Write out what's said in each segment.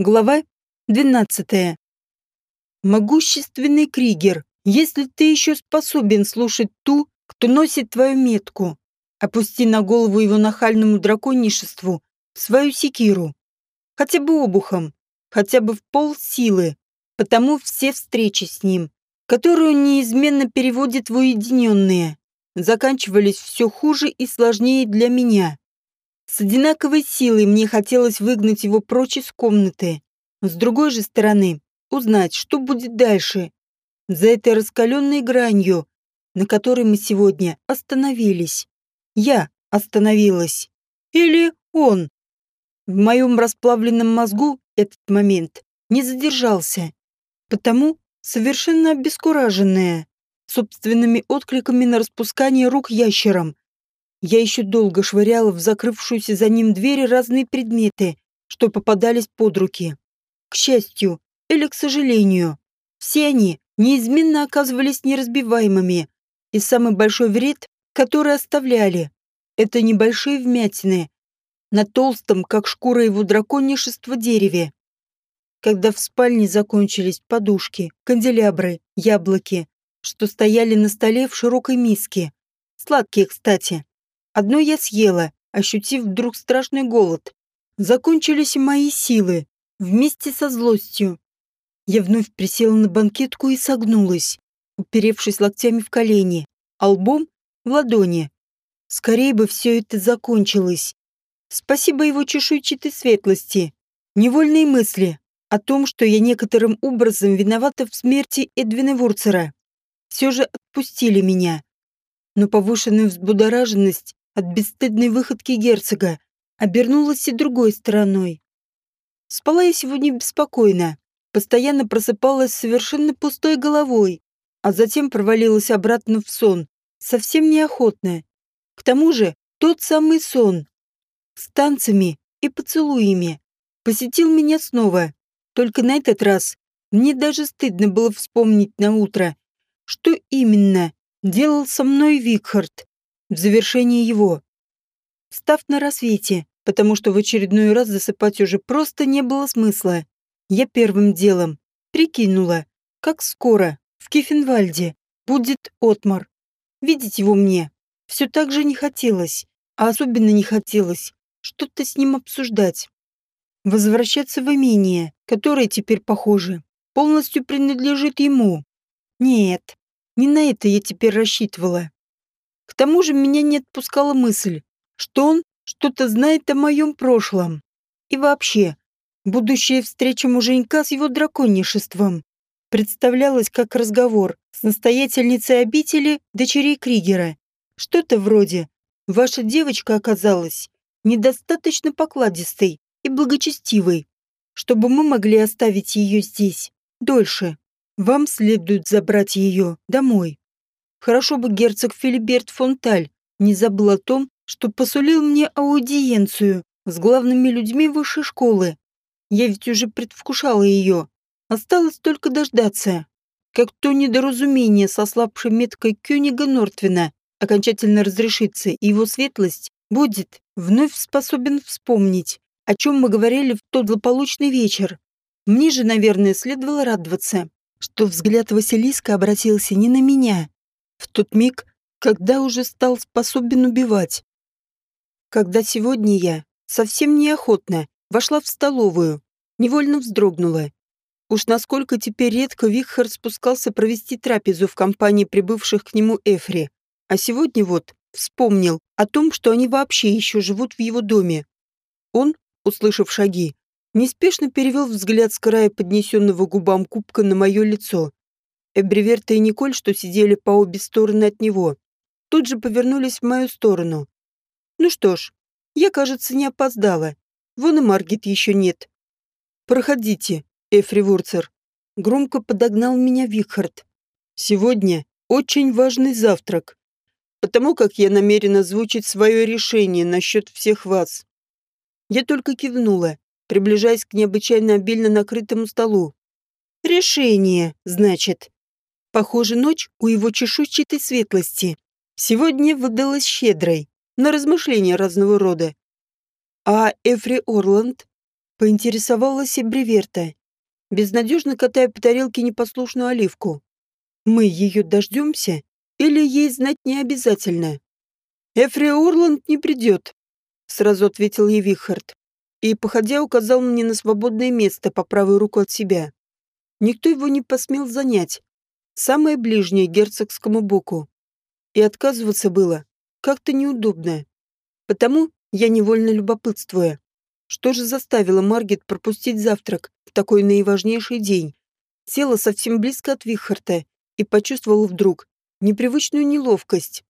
Глава 12. Могущественный Кригер, если ты еще способен слушать ту, кто носит твою метку, опусти на голову его нахальному драконишеству свою секиру. Хотя бы обухом, хотя бы в пол силы, потому все встречи с ним, которые он неизменно переводит в уединенные, заканчивались все хуже и сложнее для меня. С одинаковой силой мне хотелось выгнать его прочь из комнаты. С другой же стороны, узнать, что будет дальше. За этой раскаленной гранью, на которой мы сегодня остановились. Я остановилась. Или он. В моем расплавленном мозгу этот момент не задержался. Потому, совершенно обескураженная, собственными откликами на распускание рук ящером, я еще долго швыряла в закрывшуюся за ним двери разные предметы, что попадались под руки. К счастью или к сожалению, все они неизменно оказывались неразбиваемыми, и самый большой вред, который оставляли, это небольшие вмятины на толстом, как шкура его драконишества, дереве. Когда в спальне закончились подушки, канделябры, яблоки, что стояли на столе в широкой миске, сладкие, кстати, Одно я съела, ощутив вдруг страшный голод. Закончились мои силы, вместе со злостью. Я вновь присела на банкетку и согнулась, уперевшись локтями в колени, а лбом в ладони. Скорее бы все это закончилось. Спасибо его чешуйчатой светлости. Невольные мысли о том, что я некоторым образом виновата в смерти Эдвина Вурцера, все же отпустили меня. Но повышенная взбудораженность от бесстыдной выходки герцога, обернулась и другой стороной. Спала я сегодня беспокойно, постоянно просыпалась совершенно пустой головой, а затем провалилась обратно в сон, совсем неохотно. К тому же тот самый сон с танцами и поцелуями посетил меня снова, только на этот раз мне даже стыдно было вспомнить на утро, что именно делал со мной Викхард в завершении его. Встав на рассвете, потому что в очередной раз засыпать уже просто не было смысла, я первым делом прикинула, как скоро в Кефенвальде будет Отмар. Видеть его мне все так же не хотелось, а особенно не хотелось что-то с ним обсуждать. Возвращаться в имение, которое теперь, похоже, полностью принадлежит ему. Нет, не на это я теперь рассчитывала. К тому же меня не отпускала мысль, что он что-то знает о моем прошлом. И вообще, будущая встреча муженька с его драконишеством представлялась как разговор с настоятельницей обители дочерей Кригера. Что-то вроде «Ваша девочка оказалась недостаточно покладистой и благочестивой, чтобы мы могли оставить ее здесь дольше. Вам следует забрать ее домой. Хорошо бы герцог Филиберт фон Таль не забыл о том, что посулил мне аудиенцию с главными людьми высшей школы. Я ведь уже предвкушала ее. Осталось только дождаться. Как то недоразумение со слабшей меткой Кёнига Нортвина окончательно разрешится, и его светлость будет вновь способен вспомнить, о чем мы говорили в тот злополучный вечер. Мне же, наверное, следовало радоваться, что взгляд Василиска обратился не на меня, в тот миг, когда уже стал способен убивать. Когда сегодня я, совсем неохотно, вошла в столовую, невольно вздрогнула. Уж насколько теперь редко Вихар спускался провести трапезу в компании прибывших к нему Эфри, а сегодня вот вспомнил о том, что они вообще еще живут в его доме. Он, услышав шаги, неспешно перевел взгляд с края поднесенного губам кубка на мое лицо. Эбриверта и Николь, что сидели по обе стороны от него, тут же повернулись в мою сторону. Ну что ж, я, кажется, не опоздала. Вон и Маргит еще нет. Проходите, Эфри Вурцер. Громко подогнал меня Викхард. Сегодня очень важный завтрак. Потому как я намерен озвучить свое решение насчет всех вас. Я только кивнула, приближаясь к необычайно обильно накрытому столу. Решение, значит. Похоже, ночь у его чешуйчатой светлости сегодня выдалась щедрой на размышления разного рода. А Эфри Орланд? Поинтересовалась и Бреверта, безнадежно катая по тарелке непослушную оливку. Мы ее дождемся или ей знать не обязательно? Эфри Орланд не придет, сразу ответил ей Вихард. И, походя, указал мне на свободное место по правую руку от себя. Никто его не посмел занять. Самое ближнее герцогскому боку. И отказываться было как-то неудобно. Потому я невольно любопытствуя. Что же заставило Маргет пропустить завтрак в такой наиважнейший день? Села совсем близко от Вихарта и почувствовала вдруг непривычную неловкость.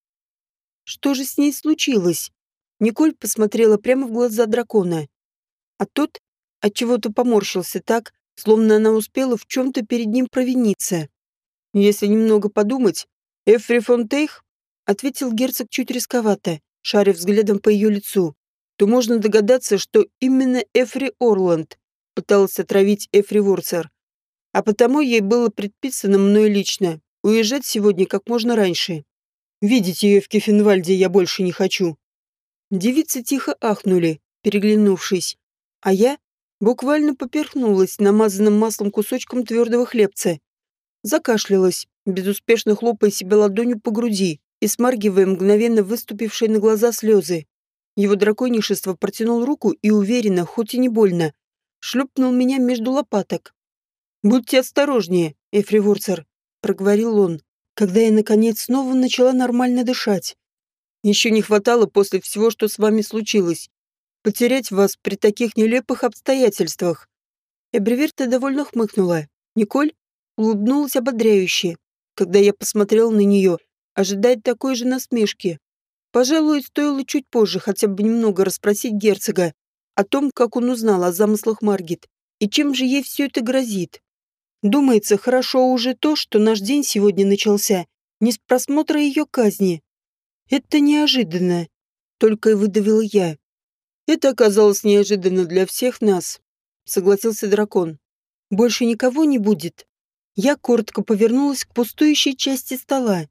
Что же с ней случилось? Николь посмотрела прямо в глаза дракона. А тот отчего-то поморщился так, словно она успела в чем-то перед ним провиниться. Если немного подумать, Эфри фон Тейх, ответил герцог чуть рисковато, шаря взглядом по ее лицу, то можно догадаться, что именно Эфри Орланд пыталась отравить Эфри Ворцер а потому ей было предписано мной лично уезжать сегодня как можно раньше. Видеть ее в Кефенвальде я больше не хочу. Девицы тихо ахнули, переглянувшись, а я буквально поперхнулась намазанным маслом кусочком твердого хлебца. Закашлялась, безуспешно хлопая себя ладонью по груди и смаргивая мгновенно выступившие на глаза слезы. Его драконишество протянул руку и уверенно, хоть и не больно, шлепнул меня между лопаток. «Будьте осторожнее, Эфри Ворцер», — проговорил он, когда я, наконец, снова начала нормально дышать. «Еще не хватало после всего, что с вами случилось, потерять вас при таких нелепых обстоятельствах». Эбриверта довольно хмыкнула. Николь улыбнулась ободряюще, когда я посмотрел на нее, ожидая такой же насмешки. Пожалуй, стоило чуть позже хотя бы немного расспросить герцога о том, как он узнал о замыслах Маргит и чем же ей все это грозит. Думается, хорошо уже то, что наш день сегодня начался не с просмотра ее казни. Это неожиданно, только и выдавил я. Это оказалось неожиданно для всех нас, согласился дракон. Больше никого не будет. Я коротко повернулась к пустующей части стола.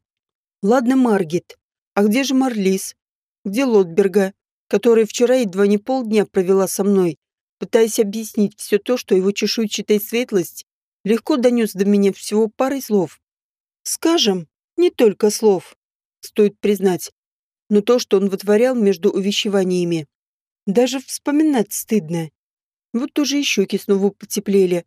Ладно, Маргет, а где же Марлис? Где Лотберга, которая вчера едва не полдня провела со мной, пытаясь объяснить все то, что его чешуйчатая светлость легко донес до меня всего парой слов. Скажем, не только слов, стоит признать, но то, что он вытворял между увещеваниями. Даже вспоминать стыдно. Вот уже и щеки снова потеплели.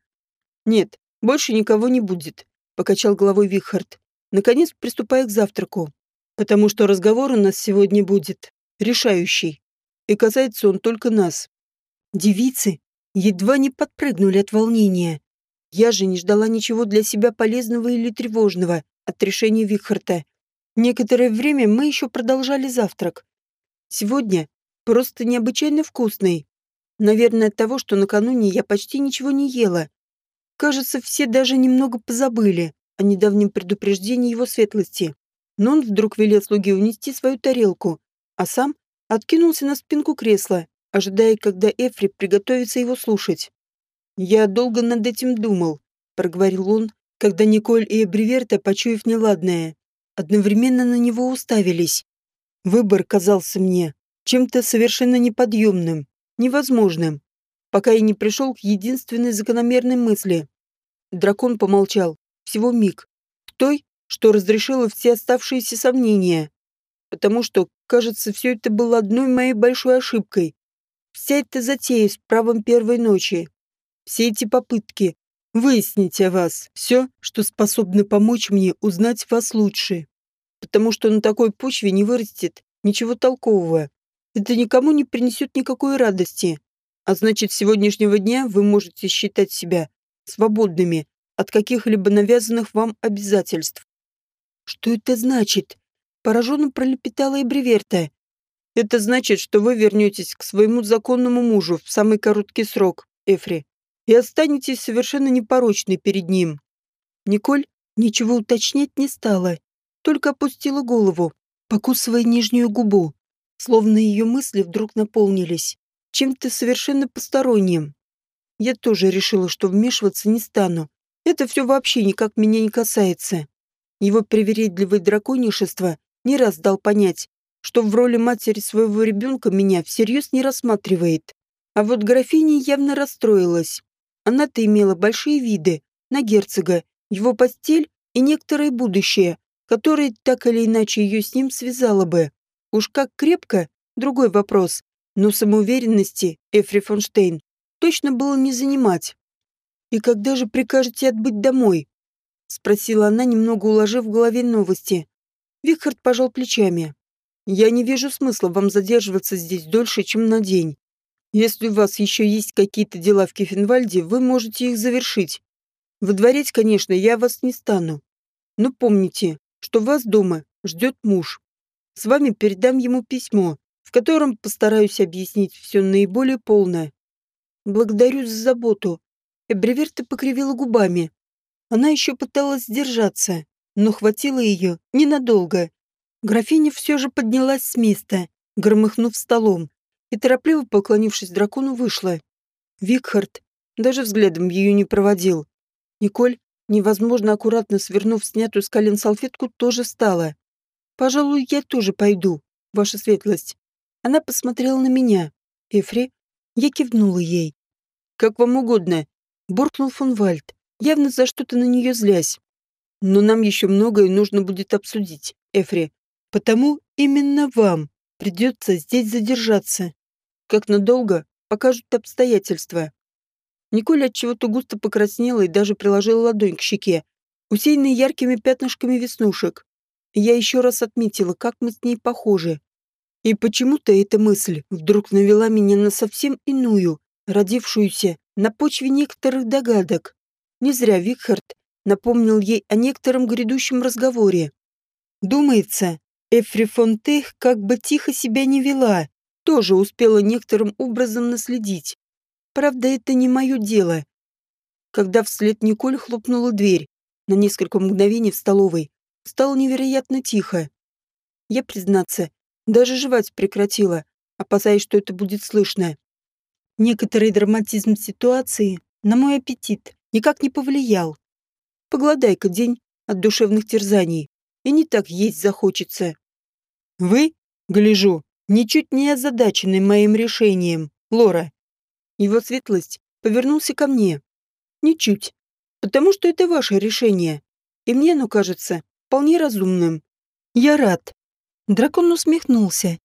«Нет, больше никого не будет», — покачал головой Вихард, наконец приступая к завтраку. «Потому что разговор у нас сегодня будет решающий, и касается он только нас». Девицы едва не подпрыгнули от волнения. Я же не ждала ничего для себя полезного или тревожного от решения Вихарта. Некоторое время мы еще продолжали завтрак. Сегодня просто необычайно вкусный. Наверное, от того, что накануне я почти ничего не ела. Кажется, все даже немного позабыли о недавнем предупреждении его светлости. Но он вдруг велел слуге унести свою тарелку, а сам откинулся на спинку кресла, ожидая, когда Эфри приготовится его слушать. «Я долго над этим думал», — проговорил он, когда Николь и Эбриверта, почуяв неладное, одновременно на него уставились. Выбор казался мне чем-то совершенно неподъемным, невозможным, пока я не пришел к единственной закономерной мысли. Дракон помолчал, всего миг, той, что разрешило все оставшиеся сомнения, потому что, кажется, все это было одной моей большой ошибкой. Вся эта затея с правом первой ночи, все эти попытки выяснить о вас все, что способно помочь мне узнать вас лучше. Потому что на такой почве не вырастет ничего толкового. Это никому не принесет никакой радости. А значит, с сегодняшнего дня вы можете считать себя свободными от каких-либо навязанных вам обязательств. Что это значит? Пораженно пролепетала и Бреверта. Это значит, что вы вернетесь к своему законному мужу в самый короткий срок, Эфри и останетесь совершенно непорочной перед ним. Николь ничего уточнять не стала, только опустила голову, покусывая нижнюю губу, словно ее мысли вдруг наполнились чем-то совершенно посторонним. Я тоже решила, что вмешиваться не стану. Это все вообще никак меня не касается. Его привередливое драконишество не раз дал понять, что в роли матери своего ребенка меня всерьез не рассматривает. А вот графиня явно расстроилась. Она-то имела большие виды на герцога, его постель и некоторое будущее, которое так или иначе ее с ним связало бы. Уж как крепко – другой вопрос, но самоуверенности Эфри Фонштейн точно было не занимать. «И когда же прикажете отбыть домой?» – спросила она, немного уложив в голове новости. Викхард пожал плечами. «Я не вижу смысла вам задерживаться здесь дольше, чем на день. Если у вас еще есть какие-то дела в Кефенвальде, вы можете их завершить. Выдворять, конечно, я вас не стану. Но помните, что вас дома ждет муж. С вами передам ему письмо, в котором постараюсь объяснить все наиболее полно. Благодарю за заботу. Эбреверта покривила губами. Она еще пыталась сдержаться, но хватило ее ненадолго. Графиня все же поднялась с места, громыхнув столом, и, торопливо поклонившись дракону, вышла. Викхард даже взглядом ее не проводил. Николь, невозможно аккуратно свернув снятую с колен салфетку, тоже встала. «Пожалуй, я тоже пойду, ваша светлость». Она посмотрела на меня. Эфри. Я кивнула ей. «Как вам угодно», — буркнул фон Вальд, явно за что-то на нее злясь. «Но нам еще многое нужно будет обсудить, Эфри. Потому именно вам придется здесь задержаться. Как надолго, покажут обстоятельства». Николь от чего-то густо покраснела и даже приложила ладонь к щеке, усеянной яркими пятнышками веснушек. Я еще раз отметила, как мы с ней похожи. И почему-то эта мысль вдруг навела меня на совсем иную, родившуюся на почве некоторых догадок. Не зря Викхард напомнил ей о некотором грядущем разговоре. Думается, Эфри Фонтех как бы тихо себя не вела, тоже успела некоторым образом наследить. Правда, это не мое дело. Когда вслед Николь хлопнула дверь, на несколько мгновений в столовой, стало невероятно тихо. Я, признаться, даже жевать прекратила, опасаясь, что это будет слышно. Некоторый драматизм ситуации на мой аппетит никак не повлиял. Погладай-ка день от душевных терзаний, и не так есть захочется. Вы, гляжу, ничуть не озадачены моим решением, Лора. Его светлость повернулся ко мне. Ничуть. Потому что это ваше решение. И мне оно кажется вполне разумным. Я рад. Дракон усмехнулся.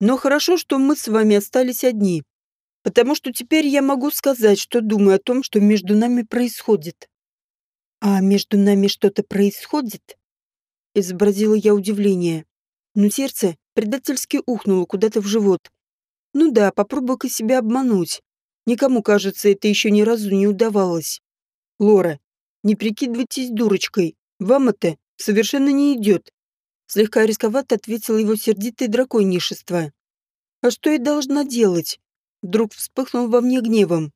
Но хорошо, что мы с вами остались одни. Потому что теперь я могу сказать, что думаю о том, что между нами происходит. А между нами что-то происходит? Изобразила я удивление. Но сердце предательски ухнуло куда-то в живот. Ну да, попробуй-ка себя обмануть. Никому, кажется, это еще ни разу не удавалось. Лора, не прикидывайтесь дурочкой. Вам это совершенно не идет. Слегка рисковато ответил его сердитое драконишество. А что я должна делать? Вдруг вспыхнул во мне гневом.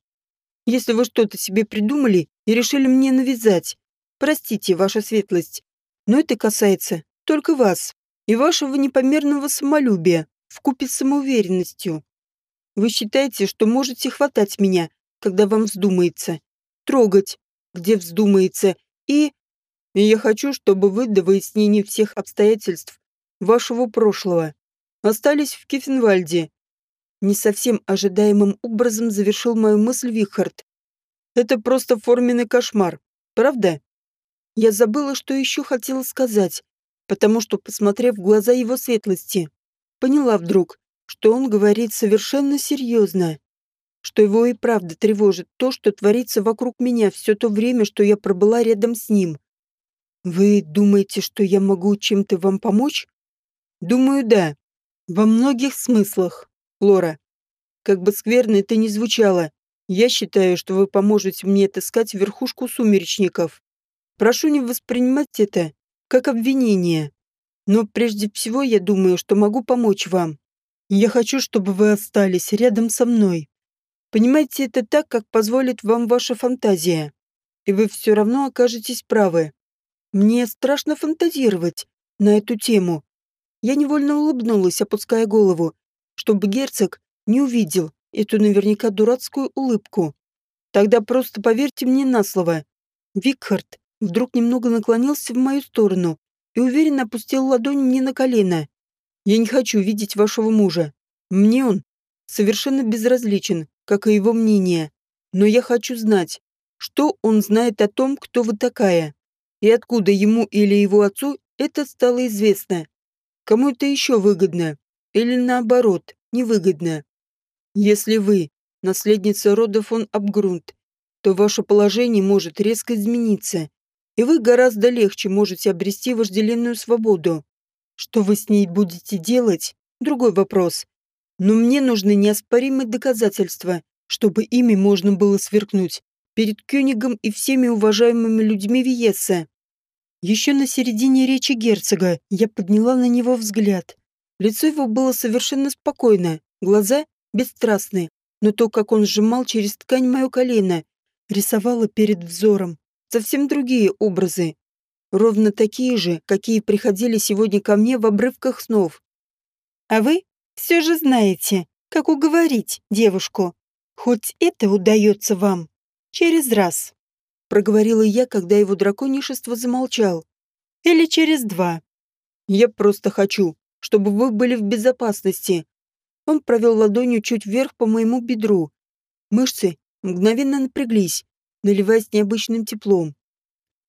Если вы что-то себе придумали и решили мне навязать, простите, ваша светлость, но это касается только вас и вашего непомерного самолюбия вкупе с самоуверенностью. Вы считаете, что можете хватать меня, когда вам вздумается, трогать, где вздумается, и... И я хочу, чтобы вы до выяснения всех обстоятельств вашего прошлого остались в Кефенвальде. Не совсем ожидаемым образом завершил мою мысль Вихард. Это просто форменный кошмар, правда? Я забыла, что еще хотела сказать, потому что, посмотрев в глаза его светлости, поняла вдруг, что он говорит совершенно серьезно, что его и правда тревожит то, что творится вокруг меня все то время, что я пробыла рядом с ним. Вы думаете, что я могу чем-то вам помочь? Думаю, да. Во многих смыслах, Лора. Как бы скверно это ни звучало, я считаю, что вы поможете мне отыскать верхушку сумеречников. Прошу не воспринимать это как обвинение. Но прежде всего я думаю, что могу помочь вам. Я хочу, чтобы вы остались рядом со мной. Понимаете это так, как позволит вам ваша фантазия. И вы все равно окажетесь правы. Мне страшно фантазировать на эту тему. Я невольно улыбнулась, опуская голову, чтобы герцог не увидел эту наверняка дурацкую улыбку. Тогда просто поверьте мне на слово. Викхард вдруг немного наклонился в мою сторону и уверенно опустил ладонь мне на колено. Я не хочу видеть вашего мужа. Мне он совершенно безразличен, как и его мнение. Но я хочу знать, что он знает о том, кто вы такая, и откуда ему или его отцу это стало известно. Кому это еще выгодно, или наоборот, невыгодно. Если вы наследница рода фон Абгрунт, то ваше положение может резко измениться, и вы гораздо легче можете обрести вожделенную свободу. Что вы с ней будете делать – другой вопрос. Но мне нужны неоспоримые доказательства, чтобы ими можно было сверкнуть перед Кёнигом и всеми уважаемыми людьми Виеса. Еще на середине речи герцога я подняла на него взгляд. Лицо его было совершенно спокойно, глаза бесстрастны, но то, как он сжимал через ткань мое колено, рисовало перед взором совсем другие образы. Ровно такие же, какие приходили сегодня ко мне в обрывках снов. А вы все же знаете, как уговорить девушку. Хоть это удается вам через раз. Проговорила я, когда его драконишество замолчал. Или через два. Я просто хочу, чтобы вы были в безопасности. Он провел ладонью чуть вверх по моему бедру. Мышцы мгновенно напряглись, наливаясь необычным теплом.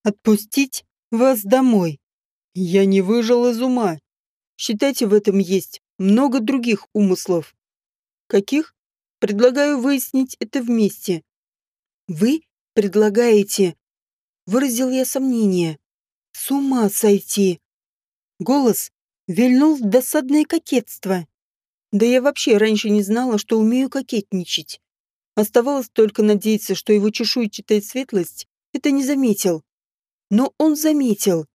«Отпустить вас домой. Я не выжил из ума. Считайте, в этом есть много других умыслов. Каких? Предлагаю выяснить это вместе. Вы предлагаете? Выразил я сомнение. С ума сойти. Голос вильнул в досадное кокетство. Да я вообще раньше не знала, что умею кокетничать. Оставалось только надеяться, что его чешуйчатая светлость это не заметил. Но он заметил.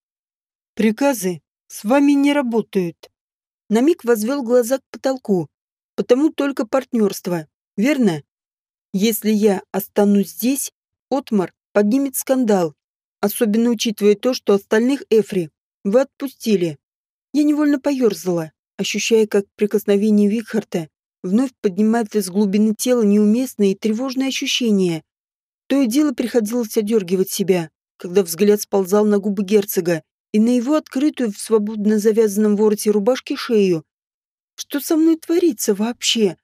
Приказы с вами не работают. На миг возвел глаза к потолку. Потому только партнерство. Верно? Если я останусь здесь, Отмар поднимет скандал. Особенно учитывая то, что остальных Эфри вы отпустили. Я невольно поерзала, ощущая, как прикосновение Викхарта вновь поднимает из глубины тела неуместные и тревожные ощущения. То и дело приходилось одергивать себя, когда взгляд сползал на губы герцога и на его открытую в свободно завязанном вороте рубашки шею. Что со мной творится вообще?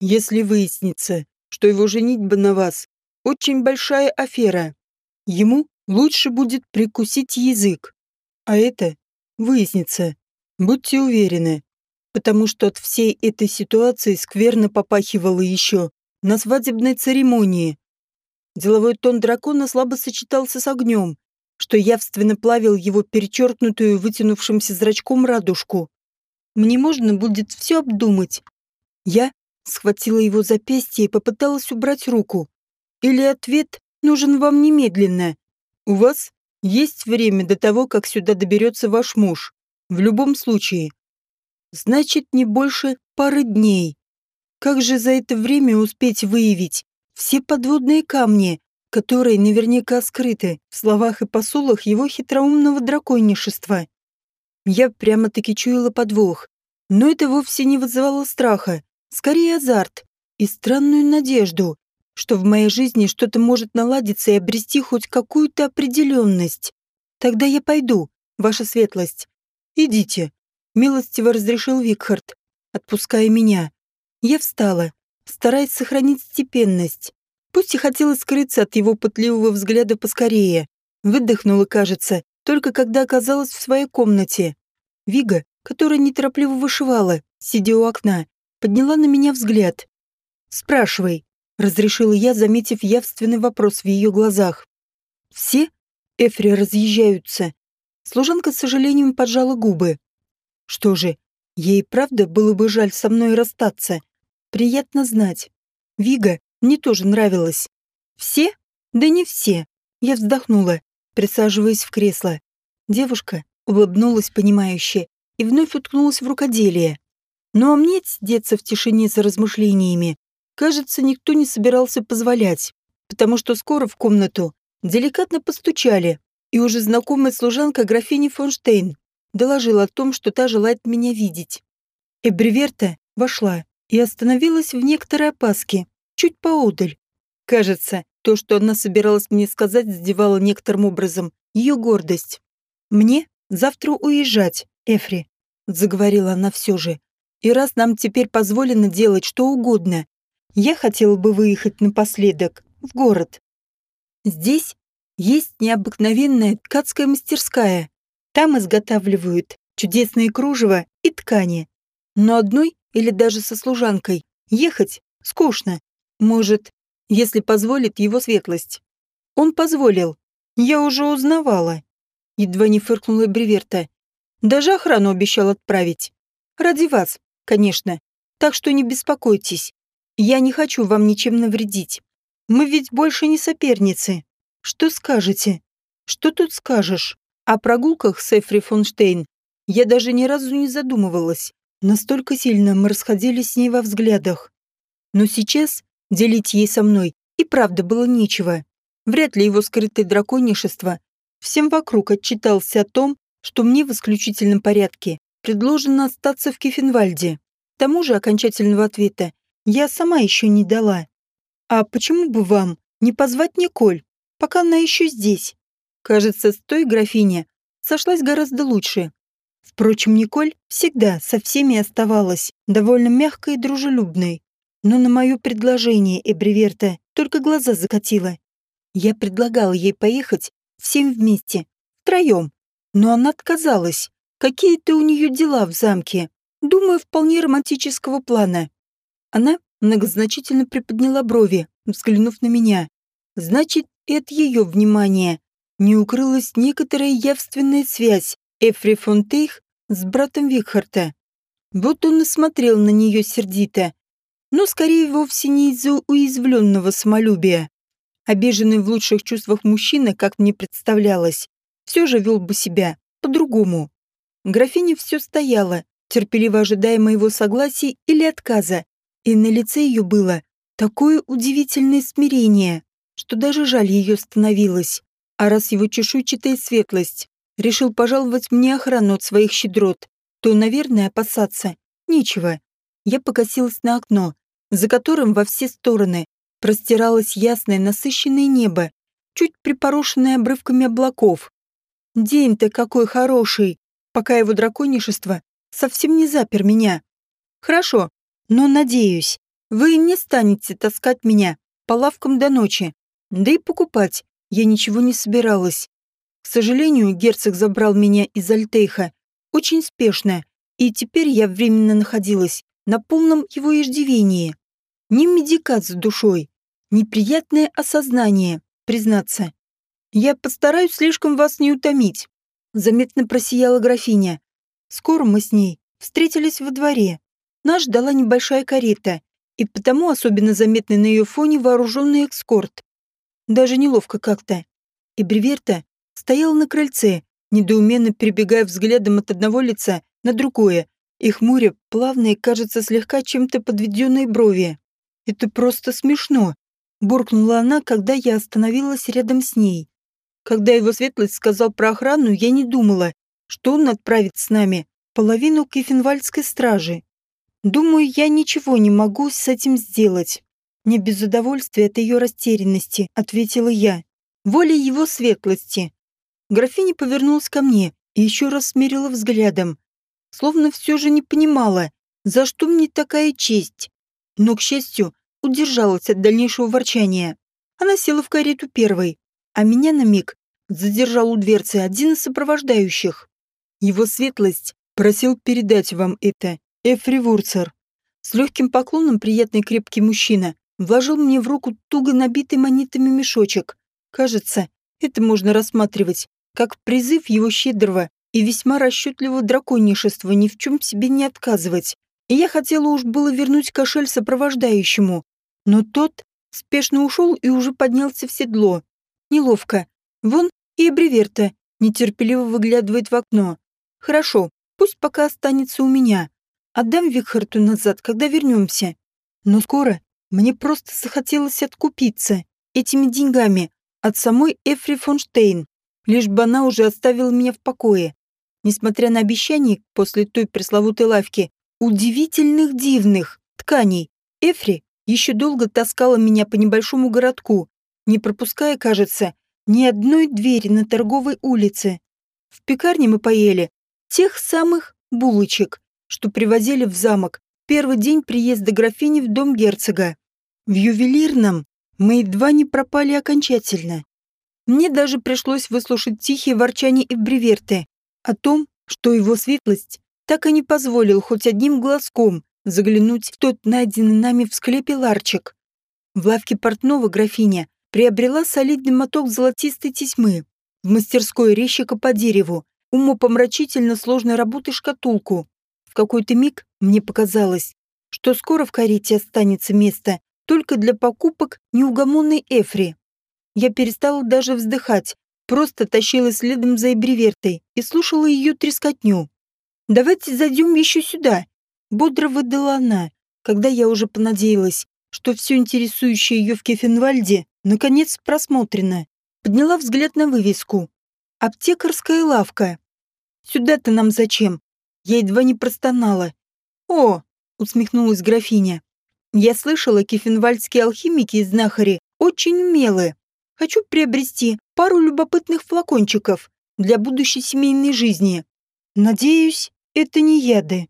Если выяснится, что его женитьба на вас – очень большая афера, ему лучше будет прикусить язык. А это выяснится. Будьте уверены. Потому что от всей этой ситуации скверно попахивало еще на свадебной церемонии. Деловой тон дракона слабо сочетался с огнем, что явственно плавил его перечеркнутую вытянувшимся зрачком радужку. Мне можно будет все обдумать. Я схватила его запястье и попыталась убрать руку. Или ответ нужен вам немедленно. У вас есть время до того, как сюда доберется ваш муж. В любом случае. Значит, не больше пары дней. Как же за это время успеть выявить все подводные камни, которые наверняка скрыты в словах и посулах его хитроумного драконишества? Я прямо-таки чуяла подвох. Но это вовсе не вызывало страха, скорее азарт и странную надежду, что в моей жизни что-то может наладиться и обрести хоть какую-то определенность. Тогда я пойду, ваша светлость. «Идите», — милостиво разрешил Викхард, отпуская меня. Я встала, стараясь сохранить степенность. Пусть и хотела скрыться от его пытливого взгляда поскорее. Выдохнула, кажется, только когда оказалась в своей комнате. Вига, которая неторопливо вышивала, сидя у окна, подняла на меня взгляд. «Спрашивай», — разрешила я, заметив явственный вопрос в ее глазах. «Все?» — Эфри разъезжаются. Служанка с сожалением поджала губы. Что же, ей правда было бы жаль со мной расстаться. Приятно знать. Вига мне тоже нравилась. Все? Да не все. Я вздохнула, присаживаясь в кресло. Девушка улыбнулась понимающе и вновь уткнулась в рукоделие. Ну а мне сидеться в тишине за размышлениями, кажется, никто не собирался позволять, потому что скоро в комнату деликатно постучали, и уже знакомая служанка графини Фонштейн доложила о том, что та желает меня видеть. Эбриверта вошла и остановилась в некоторой опаске, чуть поодаль. Кажется, то, что она собиралась мне сказать, задевало некоторым образом ее гордость. «Мне завтра уезжать, Эфри», — заговорила она все же. «И раз нам теперь позволено делать что угодно, Я хотела бы выехать напоследок в город. Здесь есть необыкновенная ткацкая мастерская. Там изготавливают чудесные кружева и ткани. Но одной или даже со служанкой ехать скучно. Может, если позволит его светлость. Он позволил. Я уже узнавала. Едва не фыркнула Бреверта. Даже охрану обещал отправить. Ради вас, конечно. Так что не беспокойтесь. Я не хочу вам ничем навредить. Мы ведь больше не соперницы. Что скажете? Что тут скажешь? О прогулках с Эфри Фонштейн я даже ни разу не задумывалась. Настолько сильно мы расходились с ней во взглядах. Но сейчас делить ей со мной и правда было нечего. Вряд ли его скрытое драконишество всем вокруг отчитался о том, что мне в исключительном порядке предложено остаться в Кефенвальде. К тому же окончательного ответа я сама еще не дала. А почему бы вам не позвать Николь, пока она еще здесь? Кажется, с той графине сошлась гораздо лучше. Впрочем, Николь всегда со всеми оставалась довольно мягкой и дружелюбной. Но на мое предложение Эбриверта только глаза закатила. Я предлагала ей поехать всем вместе, втроем. Но она отказалась. Какие-то у нее дела в замке. Думаю, вполне романтического плана. Она многозначительно приподняла брови, взглянув на меня. Значит, от ее внимания не укрылась некоторая явственная связь Эфри Фонтейх с братом Викхарта. Вот он и смотрел на нее сердито, но скорее вовсе не из-за уязвленного самолюбия. Обиженный в лучших чувствах мужчина, как мне представлялось, все же вел бы себя по-другому. Графиня все стояла, терпеливо ожидая моего согласия или отказа, и на лице ее было такое удивительное смирение, что даже жаль ее становилось. А раз его чешуйчатая светлость решил пожаловать мне охрану от своих щедрот, то, наверное, опасаться нечего. Я покосилась на окно, за которым во все стороны простиралось ясное насыщенное небо, чуть припорошенное обрывками облаков. День-то какой хороший, пока его драконишество совсем не запер меня. Хорошо, но, надеюсь, вы не станете таскать меня по лавкам до ночи, да и покупать я ничего не собиралась. К сожалению, герцог забрал меня из Альтейха очень спешно, и теперь я временно находилась на полном его иждивении. Ни медикат с душой, неприятное осознание, признаться. Я постараюсь слишком вас не утомить. Заметно просияла графиня. Скоро мы с ней встретились во дворе. Нас ждала небольшая карета, и потому особенно заметный на ее фоне вооруженный экскорт. Даже неловко как-то. И Бреверта стоял на крыльце, недоуменно перебегая взглядом от одного лица на другое, и хмуря плавные, кажется, слегка чем-то подведенные брови. Это просто смешно, буркнула она, когда я остановилась рядом с ней. Когда его светлость сказал про охрану, я не думала, что он отправит с нами половину кефенвальдской стражи. Думаю, я ничего не могу с этим сделать. Не без удовольствия от ее растерянности, ответила я. Воля его светлости. Графиня повернулась ко мне и еще раз смерила взглядом, словно все же не понимала, за что мне такая честь. Но, к счастью, удержалась от дальнейшего ворчания. Она села в карету первой, а меня на миг задержал у дверцы один из сопровождающих. Его светлость просил передать вам это, Эфри Вурцер. С легким поклоном приятный крепкий мужчина вложил мне в руку туго набитый монетами мешочек. Кажется, это можно рассматривать как призыв его щедрого и весьма расчетливого драконишества ни в чем себе не отказывать. И я хотела уж было вернуть кошель сопровождающему, но тот спешно ушел и уже поднялся в седло. Неловко. Вон и Эбриверта нетерпеливо выглядывает в окно. Хорошо, пусть пока останется у меня. Отдам Викхарту назад, когда вернемся. Но скоро мне просто захотелось откупиться этими деньгами от самой Эфри Фонштейн, лишь бы она уже оставила меня в покое. Несмотря на обещание после той пресловутой лавки удивительных дивных тканей, Эфри еще долго таскала меня по небольшому городку, не пропуская, кажется, ни одной двери на торговой улице. В пекарне мы поели тех самых булочек, что привозили в замок первый день приезда графини в дом герцога. В ювелирном мы едва не пропали окончательно. Мне даже пришлось выслушать тихие ворчания и бреверты о том, что его светлость так и не позволил хоть одним глазком заглянуть в тот найденный нами в склепе ларчик. В лавке портного графиня приобрела солидный моток золотистой тесьмы, в мастерской резчика по дереву, умопомрачительно сложной работы шкатулку. В какой-то миг мне показалось, что скоро в карете останется место только для покупок неугомонной Эфри. Я перестала даже вздыхать, просто тащила следом за Эбривертой и слушала ее трескотню. «Давайте зайдем еще сюда», — бодро выдала она, когда я уже понадеялась, что все интересующее ее в Кефенвальде наконец просмотрено. Подняла взгляд на вывеску. «Аптекарская лавка». «Сюда-то нам зачем?» Я едва не простонала. «О!» — усмехнулась графиня. «Я слышала, кефенвальдские алхимики и знахари очень умелые. Хочу приобрести пару любопытных флакончиков для будущей семейной жизни. Надеюсь, это не яды.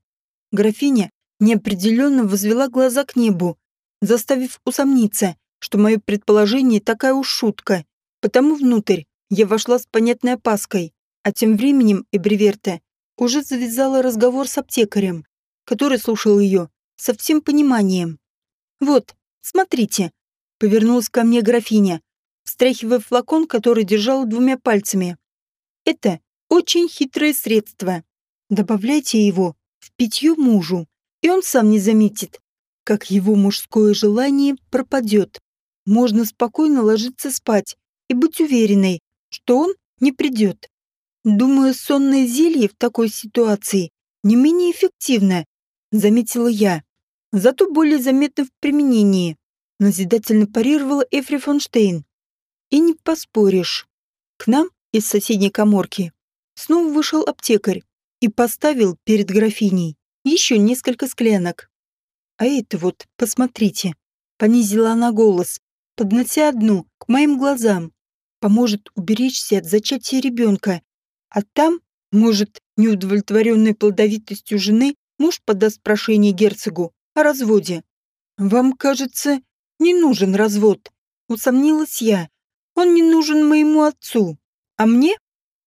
Графиня неопределенно возвела глаза к небу, заставив усомниться, что мое предположение такая уж шутка. Потому внутрь я вошла с понятной опаской, а тем временем Эбриверта уже завязала разговор с аптекарем, который слушал ее со всем пониманием. «Вот, смотрите», — повернулась ко мне графиня, встряхивая флакон, который держала двумя пальцами. Это очень хитрое средство. Добавляйте его в питье мужу, и он сам не заметит, как его мужское желание пропадет. Можно спокойно ложиться спать и быть уверенной, что он не придет. Думаю, сонное зелье в такой ситуации не менее эффективно, заметила я. Зато более заметно в применении. Назидательно парировала Эфри Фонштейн. И не поспоришь. К нам из соседней коморки снова вышел аптекарь и поставил перед графиней еще несколько склянок. А это вот, посмотрите, понизила она голос, поднося одну к моим глазам. Поможет уберечься от зачатия ребенка. А там, может, неудовлетворенной плодовитостью жены, муж подаст прошение герцогу о разводе. Вам, кажется, не нужен развод, усомнилась я, он не нужен моему отцу, а мне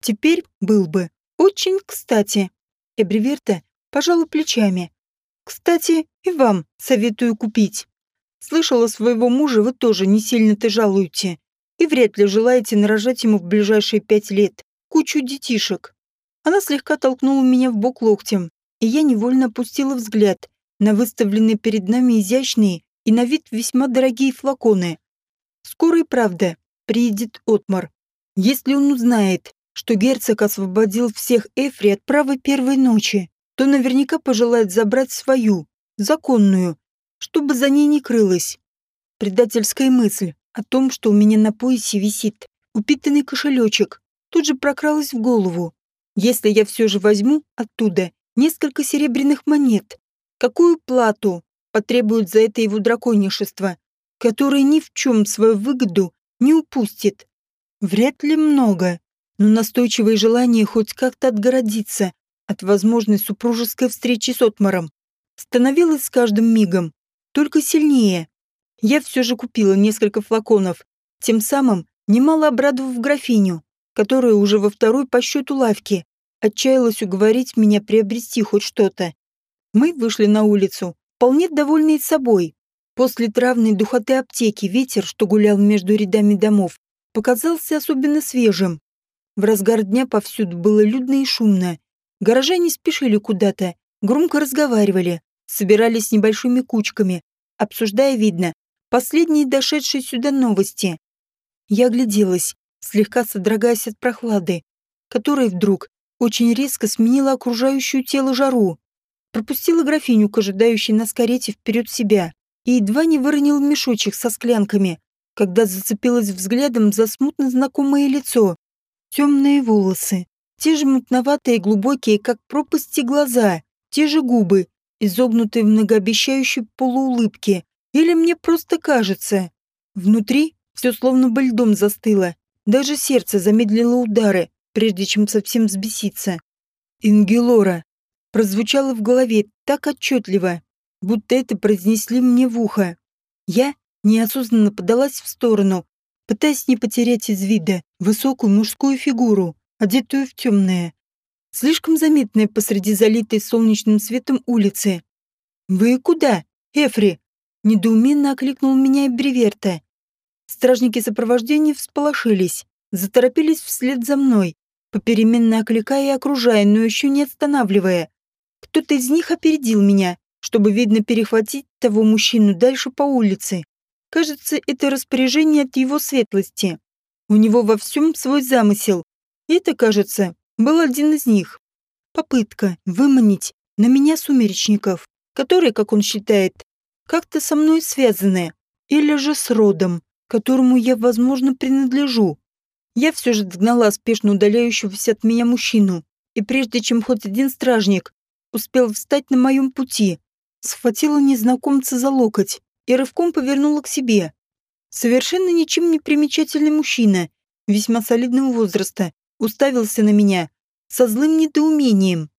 теперь был бы. Очень кстати. Эбриверта пожала плечами. Кстати, и вам советую купить. Слышала своего мужа, вы тоже не сильно-то жалуете. И вряд ли желаете нарожать ему в ближайшие пять лет кучу детишек. Она слегка толкнула меня в бок локтем, и я невольно опустила взгляд на выставленные перед нами изящные и на вид весьма дорогие флаконы. Скоро и правда приедет Отмар. Если он узнает, что герцог освободил всех Эфри от правой первой ночи, то наверняка пожелает забрать свою, законную, чтобы за ней не крылась. Предательская мысль о том, что у меня на поясе висит упитанный кошелечек, тут же прокралась в голову. Если я все же возьму оттуда несколько серебряных монет, какую плату потребует за это его драконишество, которое ни в чем свою выгоду не упустит. Вряд ли много, но настойчивое желание хоть как-то отгородиться от возможной супружеской встречи с Отмаром становилось с каждым мигом только сильнее. Я все же купила несколько флаконов, тем самым немало обрадовав графиню, которая уже во второй по счету лавки отчаялась уговорить меня приобрести хоть что-то. Мы вышли на улицу, вполне довольные собой. После травной духоты аптеки ветер, что гулял между рядами домов, показался особенно свежим. В разгар дня повсюду было людно и шумно. Горожане спешили куда-то, громко разговаривали, собирались небольшими кучками, обсуждая, видно, последние дошедшие сюда новости. Я огляделась, слегка содрогаясь от прохлады, которая вдруг очень резко сменила окружающую тело жару. Пропустила графиню к ожидающей нас карете вперед себя и едва не выронил мешочек со склянками, когда зацепилась взглядом за смутно знакомое лицо. Темные волосы, те же мутноватые глубокие, как пропасти глаза, те же губы, изогнутые в многообещающей полуулыбке. Или мне просто кажется. Внутри все словно бы льдом застыло. Даже сердце замедлило удары, прежде чем совсем взбеситься. «Ингелора!» прозвучало в голове так отчетливо, будто это произнесли мне в ухо. Я неосознанно подалась в сторону, пытаясь не потерять из вида высокую мужскую фигуру, одетую в темное, слишком заметное посреди залитой солнечным светом улицы. «Вы куда, Эфри?» — недоуменно окликнул меня Бреверта. Стражники сопровождения всполошились, заторопились вслед за мной, попеременно окликая и окружая, но еще не останавливая. Кто-то из них опередил меня, чтобы, видно, перехватить того мужчину дальше по улице. Кажется, это распоряжение от его светлости. У него во всем свой замысел. Это, кажется, был один из них. Попытка выманить на меня сумеречников, которые, как он считает, как-то со мной связаны, или же с родом, которому я, возможно, принадлежу. Я все же догнала спешно удаляющегося от меня мужчину, и прежде чем хоть один стражник успел встать на моем пути, схватила незнакомца за локоть и рывком повернула к себе. Совершенно ничем не примечательный мужчина, весьма солидного возраста, уставился на меня со злым недоумением.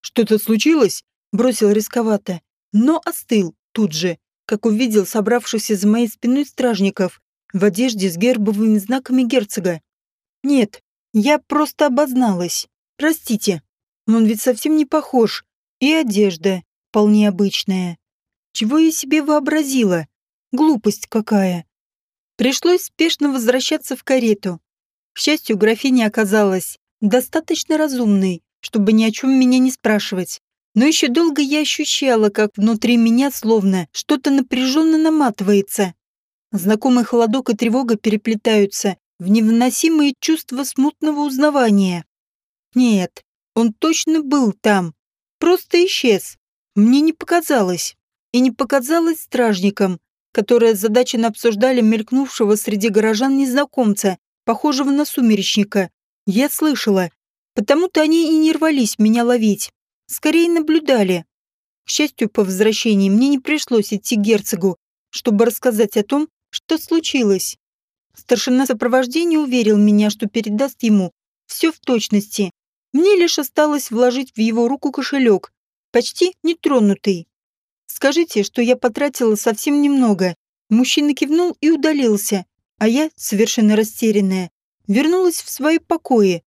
«Что-то случилось?» — бросил рисковато, но остыл тут же, как увидел собравшихся за моей спиной стражников в одежде с гербовыми знаками герцога. «Нет, я просто обозналась. Простите, он ведь совсем не похож, и одежда вполне обычная. Чего я себе вообразила? Глупость какая. Пришлось спешно возвращаться в карету. К счастью, графиня оказалась достаточно разумной, чтобы ни о чем меня не спрашивать. Но еще долго я ощущала, как внутри меня словно что-то напряженно наматывается. Знакомый холодок и тревога переплетаются в невыносимые чувства смутного узнавания. Нет, он точно был там. Просто исчез. Мне не показалось и не показалось стражникам, которые озадаченно обсуждали мелькнувшего среди горожан незнакомца, похожего на сумеречника. Я слышала. Потому-то они и не рвались меня ловить. Скорее наблюдали. К счастью, по возвращении мне не пришлось идти к герцогу, чтобы рассказать о том, что случилось. Старшина сопровождения уверил меня, что передаст ему все в точности. Мне лишь осталось вложить в его руку кошелек, почти нетронутый. Скажите, что я потратила совсем немного. Мужчина кивнул и удалился, а я, совершенно растерянная, вернулась в свои покои.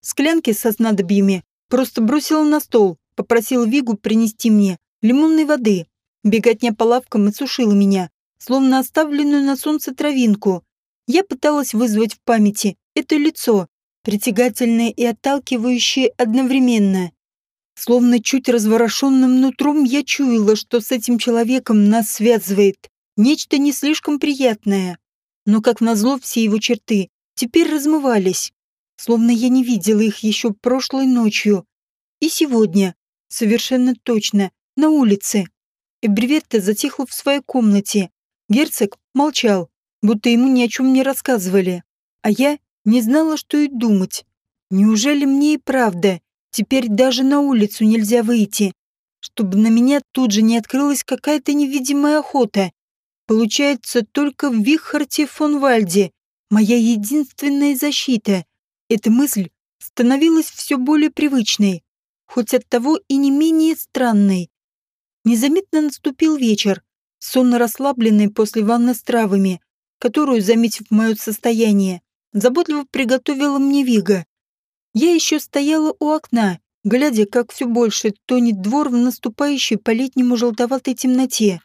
Склянки со снадобьями просто бросила на стол, попросила Вигу принести мне лимонной воды. Беготня по лавкам отсушила меня, словно оставленную на солнце травинку. Я пыталась вызвать в памяти это лицо, притягательное и отталкивающее одновременно. Словно чуть разворошенным нутром я чуяла, что с этим человеком нас связывает нечто не слишком приятное. Но, как назло, все его черты теперь размывались, словно я не видела их еще прошлой ночью. И сегодня, совершенно точно, на улице. Эбриветта затихла в своей комнате. Герцог молчал, будто ему ни о чем не рассказывали. А я не знала, что и думать. Неужели мне и правда Теперь даже на улицу нельзя выйти, чтобы на меня тут же не открылась какая-то невидимая охота. Получается, только в Вихарте фон Вальде моя единственная защита. Эта мысль становилась все более привычной, хоть от того и не менее странной. Незаметно наступил вечер, сонно расслабленный после ванны с травами, которую, заметив мое состояние, заботливо приготовила мне Вига. Я еще стояла у окна, глядя, как все больше тонет двор в наступающей по-летнему желтоватой темноте,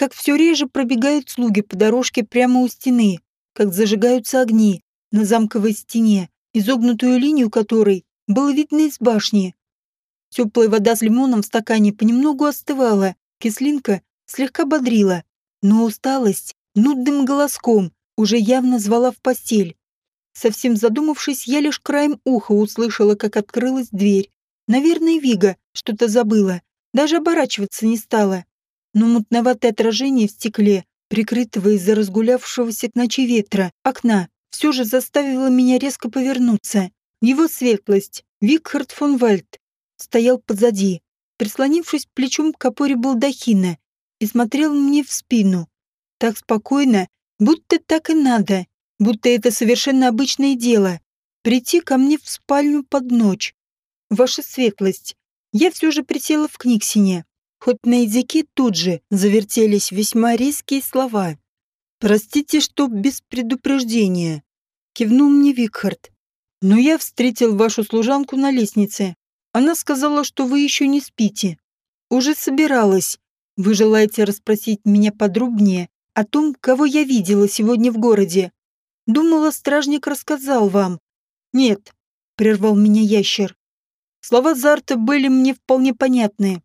как все реже пробегают слуги по дорожке прямо у стены, как зажигаются огни на замковой стене, изогнутую линию которой было видно из башни. Теплая вода с лимоном в стакане понемногу остывала, кислинка слегка бодрила, но усталость нудным голоском уже явно звала в постель. Совсем задумавшись, я лишь краем уха услышала, как открылась дверь. Наверное, Вига что-то забыла. Даже оборачиваться не стала. Но мутноватое отражение в стекле, прикрытого из-за разгулявшегося к ночи ветра, окна, все же заставило меня резко повернуться. Его светлость, Викхард фон Вальд, стоял позади, прислонившись плечом к опоре балдахина, и смотрел мне в спину. Так спокойно, будто так и надо будто это совершенно обычное дело — прийти ко мне в спальню под ночь. Ваша светлость, я все же присела в Книксине, хоть на языке тут же завертелись весьма резкие слова. «Простите, что без предупреждения», — кивнул мне Викхард. «Но я встретил вашу служанку на лестнице. Она сказала, что вы еще не спите. Уже собиралась. Вы желаете расспросить меня подробнее о том, кого я видела сегодня в городе? Думала, стражник рассказал вам. Нет, прервал меня ящер. Слова Зарта были мне вполне понятны.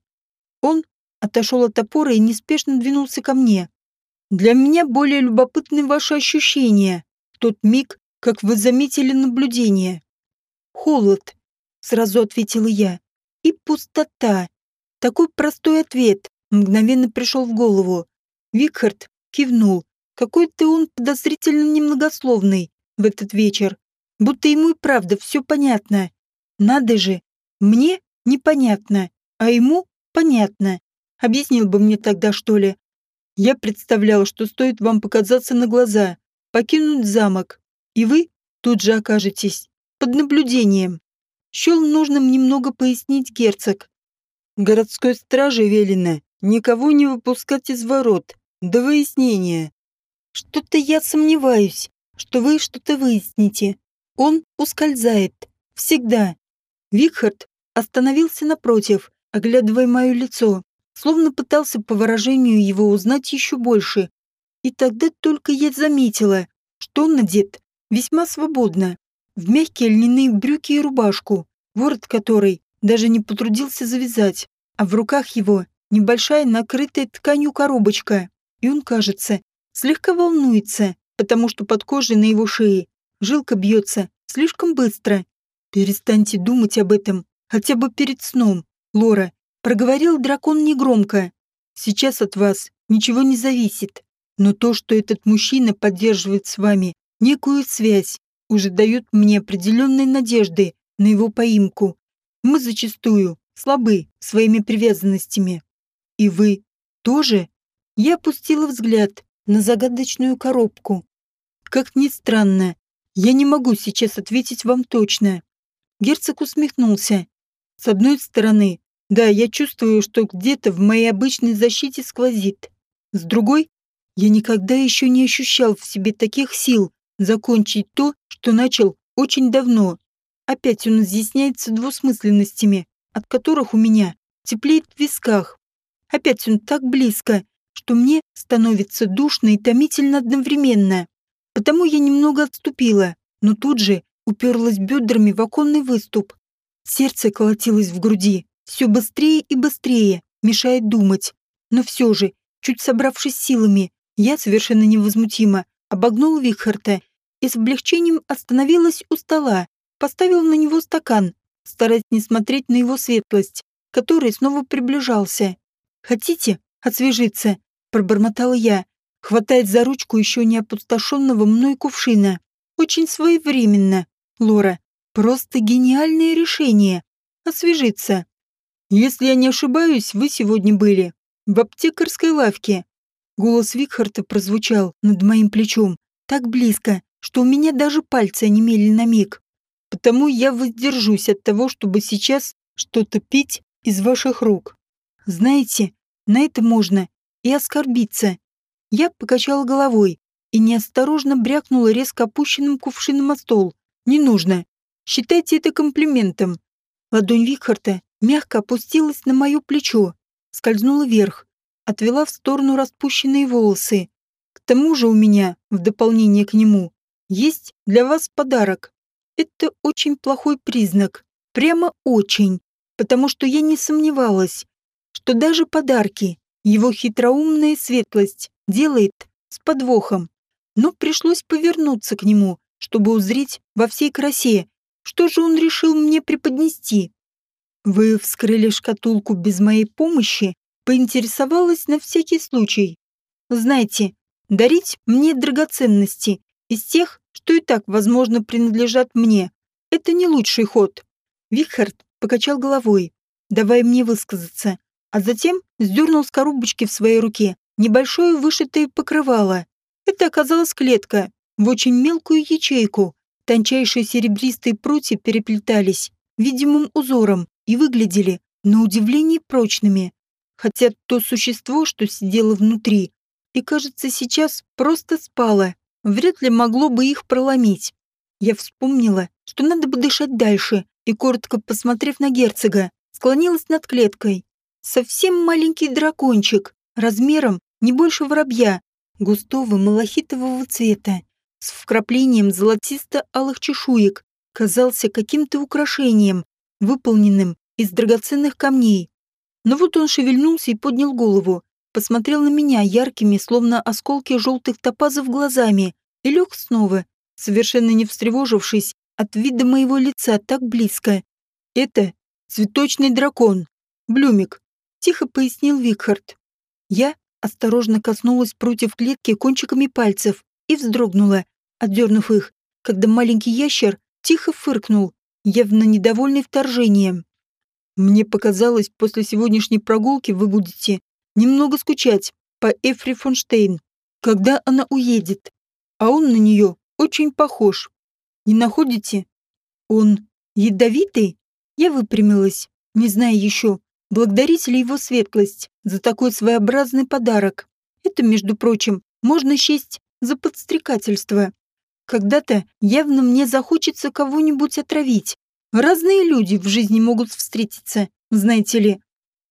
Он отошел от топора и неспешно двинулся ко мне. Для меня более любопытны ваши ощущения в тот миг, как вы заметили наблюдение. Холод, сразу ответила я. И пустота. Такой простой ответ мгновенно пришел в голову. Викхард кивнул. Какой-то он подозрительно немногословный в этот вечер. Будто ему и правда все понятно. Надо же, мне непонятно, а ему понятно. Объяснил бы мне тогда, что ли. Я представлял, что стоит вам показаться на глаза, покинуть замок, и вы тут же окажетесь под наблюдением счел нужным немного пояснить герцог. Городской страже велено никого не выпускать из ворот до выяснения. Что-то я сомневаюсь, что вы что-то выясните. Он ускользает. Всегда. Викхард остановился напротив, оглядывая мое лицо, словно пытался по выражению его узнать еще больше. И тогда только я заметила, что он надет весьма свободно в мягкие льняные брюки и рубашку, ворот которой даже не потрудился завязать, а в руках его небольшая накрытая тканью коробочка, и он, кажется, слегка волнуется, потому что под кожей на его шее жилка бьется слишком быстро. «Перестаньте думать об этом, хотя бы перед сном, Лора», проговорил дракон негромко. «Сейчас от вас ничего не зависит, но то, что этот мужчина поддерживает с вами некую связь, уже дает мне определенные надежды на его поимку. Мы зачастую слабы своими привязанностями. И вы тоже? Я опустила взгляд на загадочную коробку. Как ни странно, я не могу сейчас ответить вам точно. Герцог усмехнулся. С одной стороны, да, я чувствую, что где-то в моей обычной защите сквозит. С другой, я никогда еще не ощущал в себе таких сил, закончить то, что начал очень давно. Опять он изъясняется двусмысленностями, от которых у меня теплеет в висках. Опять он так близко, что мне становится душно и томительно одновременно. Потому я немного отступила, но тут же уперлась бедрами в оконный выступ. Сердце колотилось в груди, все быстрее и быстрее, мешает думать. Но все же, чуть собравшись силами, я совершенно невозмутимо обогнула Вихарта и с облегчением остановилась у стола, поставила на него стакан, стараясь не смотреть на его светлость, который снова приближался. «Хотите освежиться?» – пробормотала я, хватает за ручку еще не опустошенного мной кувшина. «Очень своевременно, Лора. Просто гениальное решение. Освежиться. Если я не ошибаюсь, вы сегодня были в аптекарской лавке». Голос Викхарта прозвучал над моим плечом так близко, что у меня даже пальцы онемели на миг. Потому я воздержусь от того, чтобы сейчас что-то пить из ваших рук. Знаете, на это можно и оскорбиться. Я покачала головой и неосторожно брякнула резко опущенным кувшином о стол. Не нужно. Считайте это комплиментом. Ладонь Викхарта мягко опустилась на мое плечо, скользнула вверх, отвела в сторону распущенные волосы. К тому же у меня, в дополнение к нему, есть для вас подарок. Это очень плохой признак. Прямо очень. Потому что я не сомневалась, что даже подарки его хитроумная светлость делает с подвохом. Но пришлось повернуться к нему, чтобы узреть во всей красе, что же он решил мне преподнести. Вы вскрыли шкатулку без моей помощи, поинтересовалась на всякий случай. Знаете, дарить мне драгоценности из тех, что и так, возможно, принадлежат мне. Это не лучший ход. Вихард покачал головой, давая мне высказаться, а затем сдернул с коробочки в своей руке небольшое вышитое покрывало. Это оказалась клетка в очень мелкую ячейку. Тончайшие серебристые прутья переплетались видимым узором и выглядели, на удивление, прочными. Хотя то существо, что сидело внутри, и, кажется, сейчас просто спало. Вряд ли могло бы их проломить. Я вспомнила, что надо бы дышать дальше, и, коротко посмотрев на герцога, склонилась над клеткой. Совсем маленький дракончик, размером не больше воробья, густого малахитового цвета, с вкраплением золотисто-алых чешуек, казался каким-то украшением, выполненным из драгоценных камней. Но вот он шевельнулся и поднял голову, посмотрел на меня яркими, словно осколки желтых топазов глазами, и лег снова, совершенно не встревожившись от вида моего лица так близко. «Это цветочный дракон, Блюмик», — тихо пояснил Викхард. Я осторожно коснулась против клетки кончиками пальцев и вздрогнула, отдернув их, когда маленький ящер тихо фыркнул, явно недовольный вторжением. «Мне показалось, после сегодняшней прогулки вы будете немного скучать по Эфри Фонштейн, когда она уедет. А он на нее очень похож. Не находите? Он ядовитый? Я выпрямилась, не зная еще, благодарить ли его светлость за такой своеобразный подарок. Это, между прочим, можно счесть за подстрекательство. Когда-то явно мне захочется кого-нибудь отравить. Разные люди в жизни могут встретиться, знаете ли.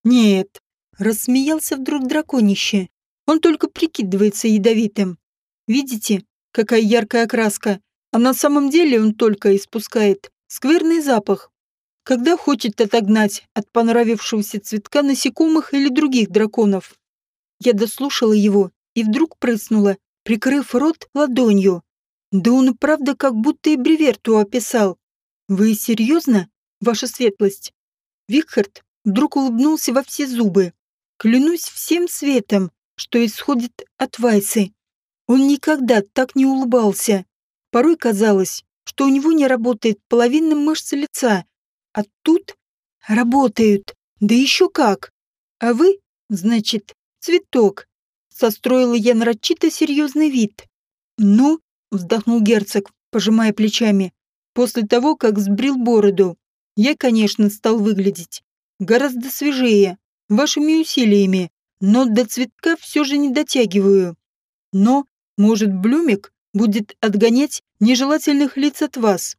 Нет, рассмеялся вдруг драконище. Он только прикидывается ядовитым. Видите, какая яркая окраска, а на самом деле он только испускает скверный запах. Когда хочет отогнать от понравившегося цветка насекомых или других драконов. Я дослушала его и вдруг прыснула, прикрыв рот ладонью. Да он и правда как будто и бреверту описал. Вы серьезно, ваша светлость? Викхард вдруг улыбнулся во все зубы. Клянусь всем светом, что исходит от Вайсы. Он никогда так не улыбался. Порой казалось, что у него не работает половина мышц лица, а тут работают, да еще как. А вы, значит, цветок. Состроила я нарочито серьезный вид. Ну, вздохнул герцог, пожимая плечами. После того, как сбрил бороду, я, конечно, стал выглядеть гораздо свежее, вашими усилиями, но до цветка все же не дотягиваю. Но, может, Блюмик будет отгонять нежелательных лиц от вас.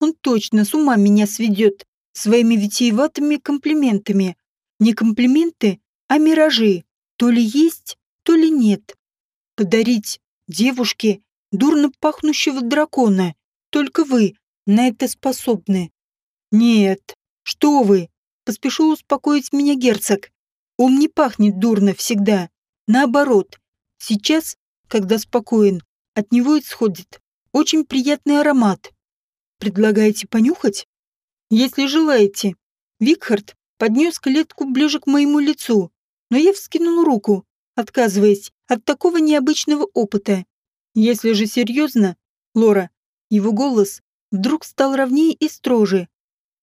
Он точно с ума меня сведет своими витиеватыми комплиментами. Не комплименты, а миражи. То ли есть, то ли нет. Подарить девушке дурно пахнущего дракона. Только вы на это способны. Нет, что вы, поспешил успокоить меня герцог. Он не пахнет дурно всегда. Наоборот, сейчас, когда спокоен, от него исходит очень приятный аромат. Предлагаете понюхать? Если желаете. Викхард поднес клетку ближе к моему лицу, но я вскинул руку, отказываясь от такого необычного опыта. Если же серьезно, Лора, его голос вдруг стал ровнее и строже.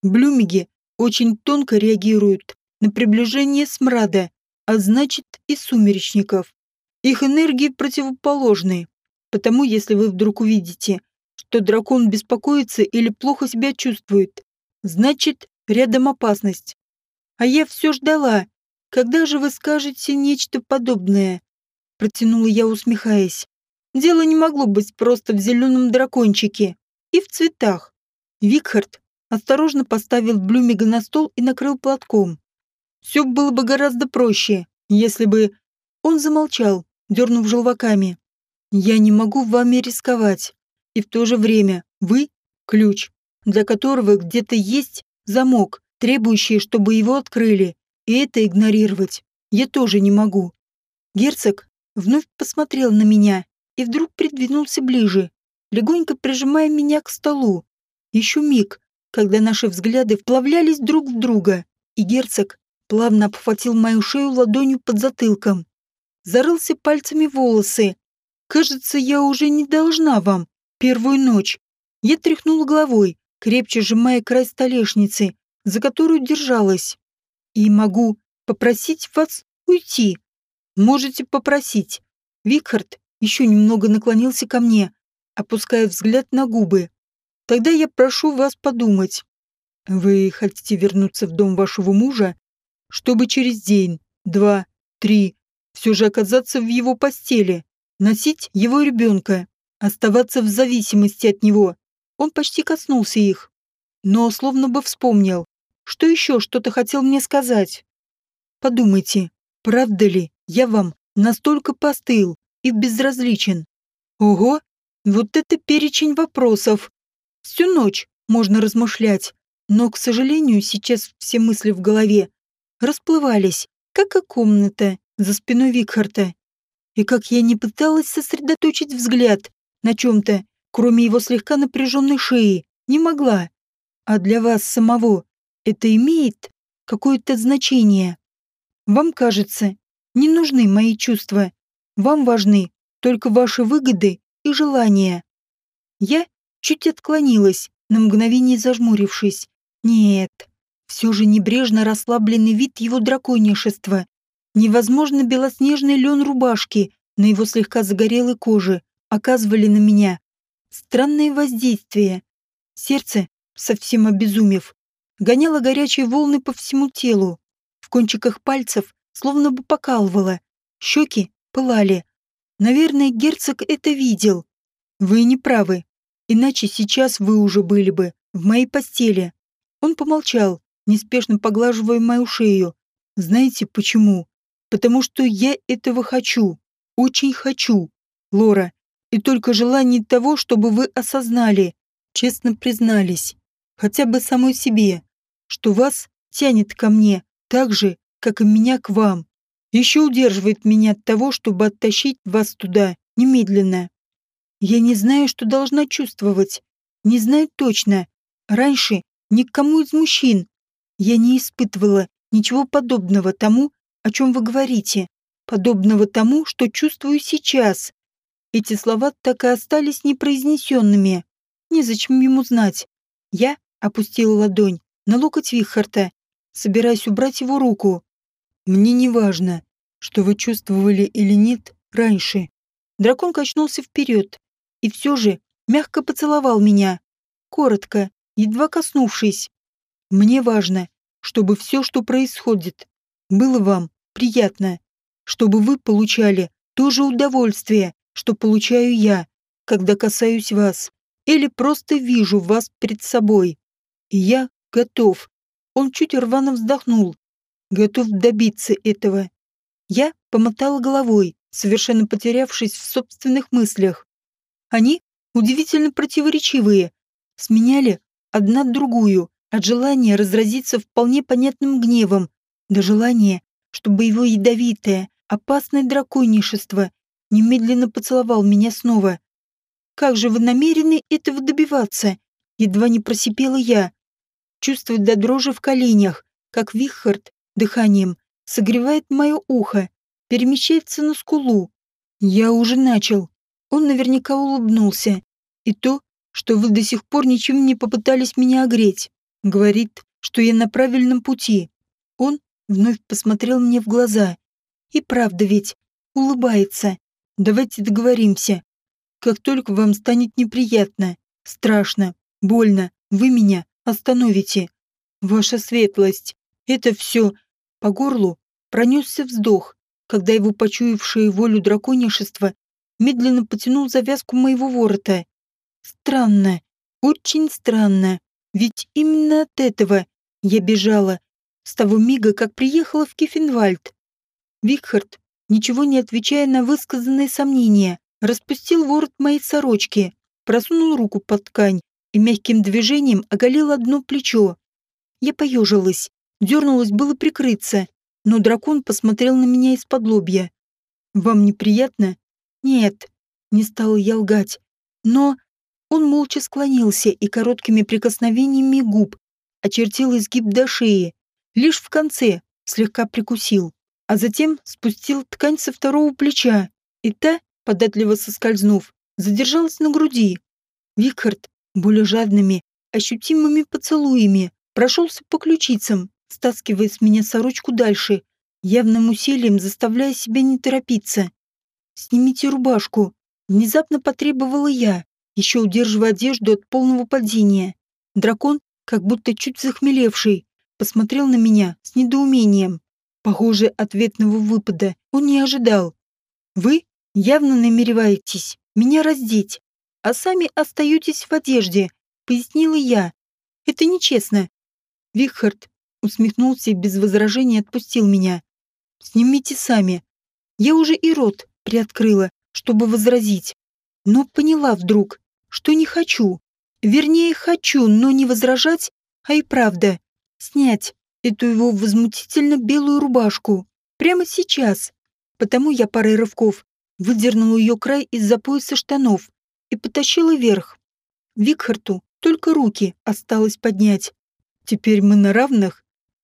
Блюмиги очень тонко реагируют на приближение смрада, а значит и сумеречников. Их энергии противоположны. Потому если вы вдруг увидите, что дракон беспокоится или плохо себя чувствует, значит рядом опасность. А я все ждала. Когда же вы скажете нечто подобное? Протянула я, усмехаясь. Дело не могло быть просто в зеленом дракончике и в цветах. Викхард осторожно поставил Блюмига на стол и накрыл платком. Все было бы гораздо проще, если бы... Он замолчал, дернув желваками. Я не могу вами рисковать. И в то же время вы — ключ, для которого где-то есть замок, требующий, чтобы его открыли. И это игнорировать я тоже не могу. Герцог вновь посмотрел на меня и вдруг придвинулся ближе, легонько прижимая меня к столу. Еще миг, когда наши взгляды вплавлялись друг в друга, и герцог плавно обхватил мою шею ладонью под затылком. Зарылся пальцами волосы. «Кажется, я уже не должна вам. Первую ночь». Я тряхнула головой, крепче сжимая край столешницы, за которую держалась. «И могу попросить вас уйти. Можете попросить». Викхард еще немного наклонился ко мне, опуская взгляд на губы. Тогда я прошу вас подумать. Вы хотите вернуться в дом вашего мужа, чтобы через день, два, три, все же оказаться в его постели, носить его ребенка, оставаться в зависимости от него. Он почти коснулся их, но словно бы вспомнил, что еще что-то хотел мне сказать. Подумайте, правда ли я вам настолько постыл и безразличен? Ого, вот это перечень вопросов. Всю ночь можно размышлять, но, к сожалению, сейчас все мысли в голове расплывались, как и комната за спиной Викхарта. И как я не пыталась сосредоточить взгляд на чем-то, кроме его слегка напряженной шеи, не могла. А для вас самого это имеет какое-то значение? Вам кажется, не нужны мои чувства. Вам важны только ваши выгоды и желания. Я чуть отклонилась, на мгновение зажмурившись. Нет, все же небрежно расслабленный вид его драконишества, невозможно белоснежный лен рубашки на его слегка загорелой коже оказывали на меня странное воздействие. Сердце, совсем обезумев, гоняло горячие волны по всему телу. В кончиках пальцев словно бы покалывало, щеки пылали. Наверное, герцог это видел. Вы не правы, иначе сейчас вы уже были бы в моей постели. Он помолчал, неспешно поглаживая мою шею. Знаете почему? Потому что я этого хочу. Очень хочу. Лора. И только желание того, чтобы вы осознали, честно признались, хотя бы самой себе, что вас тянет ко мне так же, как и меня к вам. Еще удерживает меня от того, чтобы оттащить вас туда немедленно. Я не знаю, что должна чувствовать. Не знаю точно. Раньше Никому из мужчин я не испытывала ничего подобного тому, о чем вы говорите, подобного тому, что чувствую сейчас. Эти слова так и остались непроизнесенными. Незачем ему знать. Я опустила ладонь на локоть Вихарта, собираясь убрать его руку. Мне не важно, что вы чувствовали или нет раньше. Дракон качнулся вперед и все же мягко поцеловал меня. Коротко, едва коснувшись. Мне важно, чтобы все, что происходит, было вам приятно, чтобы вы получали то же удовольствие, что получаю я, когда касаюсь вас, или просто вижу вас перед собой. И я готов. Он чуть рвано вздохнул. Готов добиться этого. Я помотала головой, совершенно потерявшись в собственных мыслях. Они удивительно противоречивые, сменяли одна другую, от желания разразиться вполне понятным гневом до желания, чтобы его ядовитое, опасное драконишество немедленно поцеловал меня снова. «Как же вы намерены этого добиваться?» Едва не просипела я. Чувствует до дрожи в коленях, как Вихард дыханием согревает мое ухо, перемещается на скулу. Я уже начал. Он наверняка улыбнулся. И то, что вы до сих пор ничем не попытались меня огреть. Говорит, что я на правильном пути. Он вновь посмотрел мне в глаза. И правда ведь, улыбается. Давайте договоримся. Как только вам станет неприятно, страшно, больно, вы меня остановите. Ваша светлость. Это все. По горлу пронесся вздох, когда его почуявшее волю драконишество медленно потянул завязку моего ворота. Странно, очень странно. Ведь именно от этого я бежала, с того мига, как приехала в Кефенвальд. Викхард, ничего не отвечая на высказанные сомнения, распустил ворот моей сорочки, просунул руку под ткань и мягким движением оголил одно плечо. Я поежилась, дернулась было прикрыться, но дракон посмотрел на меня из-под лобья. «Вам неприятно?» «Нет», — не стала я лгать. «Но он молча склонился и короткими прикосновениями губ очертил изгиб до шеи, лишь в конце слегка прикусил, а затем спустил ткань со второго плеча, и та, податливо соскользнув, задержалась на груди. Викхард более жадными, ощутимыми поцелуями прошелся по ключицам, стаскивая с меня сорочку дальше, явным усилием заставляя себя не торопиться. «Снимите рубашку», — внезапно потребовала я, еще удерживая одежду от полного падения. Дракон, как будто чуть захмелевший, посмотрел на меня с недоумением. Похоже, ответного выпада он не ожидал. Вы явно намереваетесь меня раздеть, а сами остаетесь в одежде, пояснила я. Это нечестно. Вихард усмехнулся и без возражений отпустил меня. Снимите сами. Я уже и рот приоткрыла, чтобы возразить. Но поняла вдруг, что не хочу. Вернее, хочу, но не возражать, а и правда. Снять эту его возмутительно белую рубашку. Прямо сейчас. Потому я парой рывков выдернула ее край из-за пояса штанов и потащила вверх. Викхарту только руки осталось поднять. Теперь мы на равных.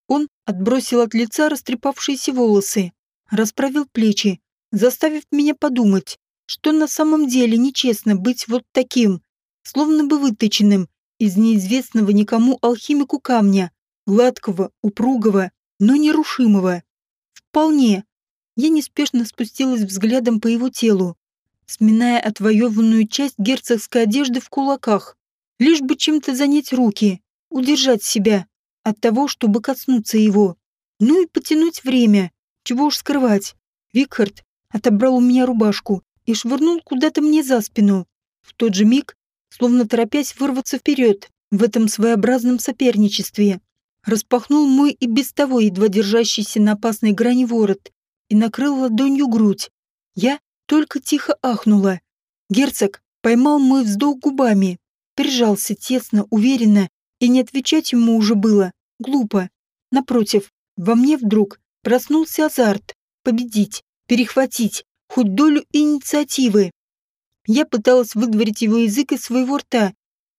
Он отбросил от лица растрепавшиеся волосы, расправил плечи, заставив меня подумать, что на самом деле нечестно быть вот таким, словно бы выточенным из неизвестного никому алхимику камня, гладкого, упругого, но нерушимого. Вполне. Я неспешно спустилась взглядом по его телу, сминая отвоеванную часть герцогской одежды в кулаках, лишь бы чем-то занять руки, удержать себя от того, чтобы коснуться его. Ну и потянуть время, чего уж скрывать. Викхард отобрал у меня рубашку и швырнул куда-то мне за спину. В тот же миг, словно торопясь вырваться вперед в этом своеобразном соперничестве, распахнул мой и без того едва держащийся на опасной грани ворот и накрыл ладонью грудь. Я только тихо ахнула. Герцог поймал мой вздох губами, прижался тесно, уверенно, и не отвечать ему уже было глупо. Напротив, во мне вдруг проснулся азарт победить, перехватить хоть долю инициативы. Я пыталась выдворить его язык из своего рта,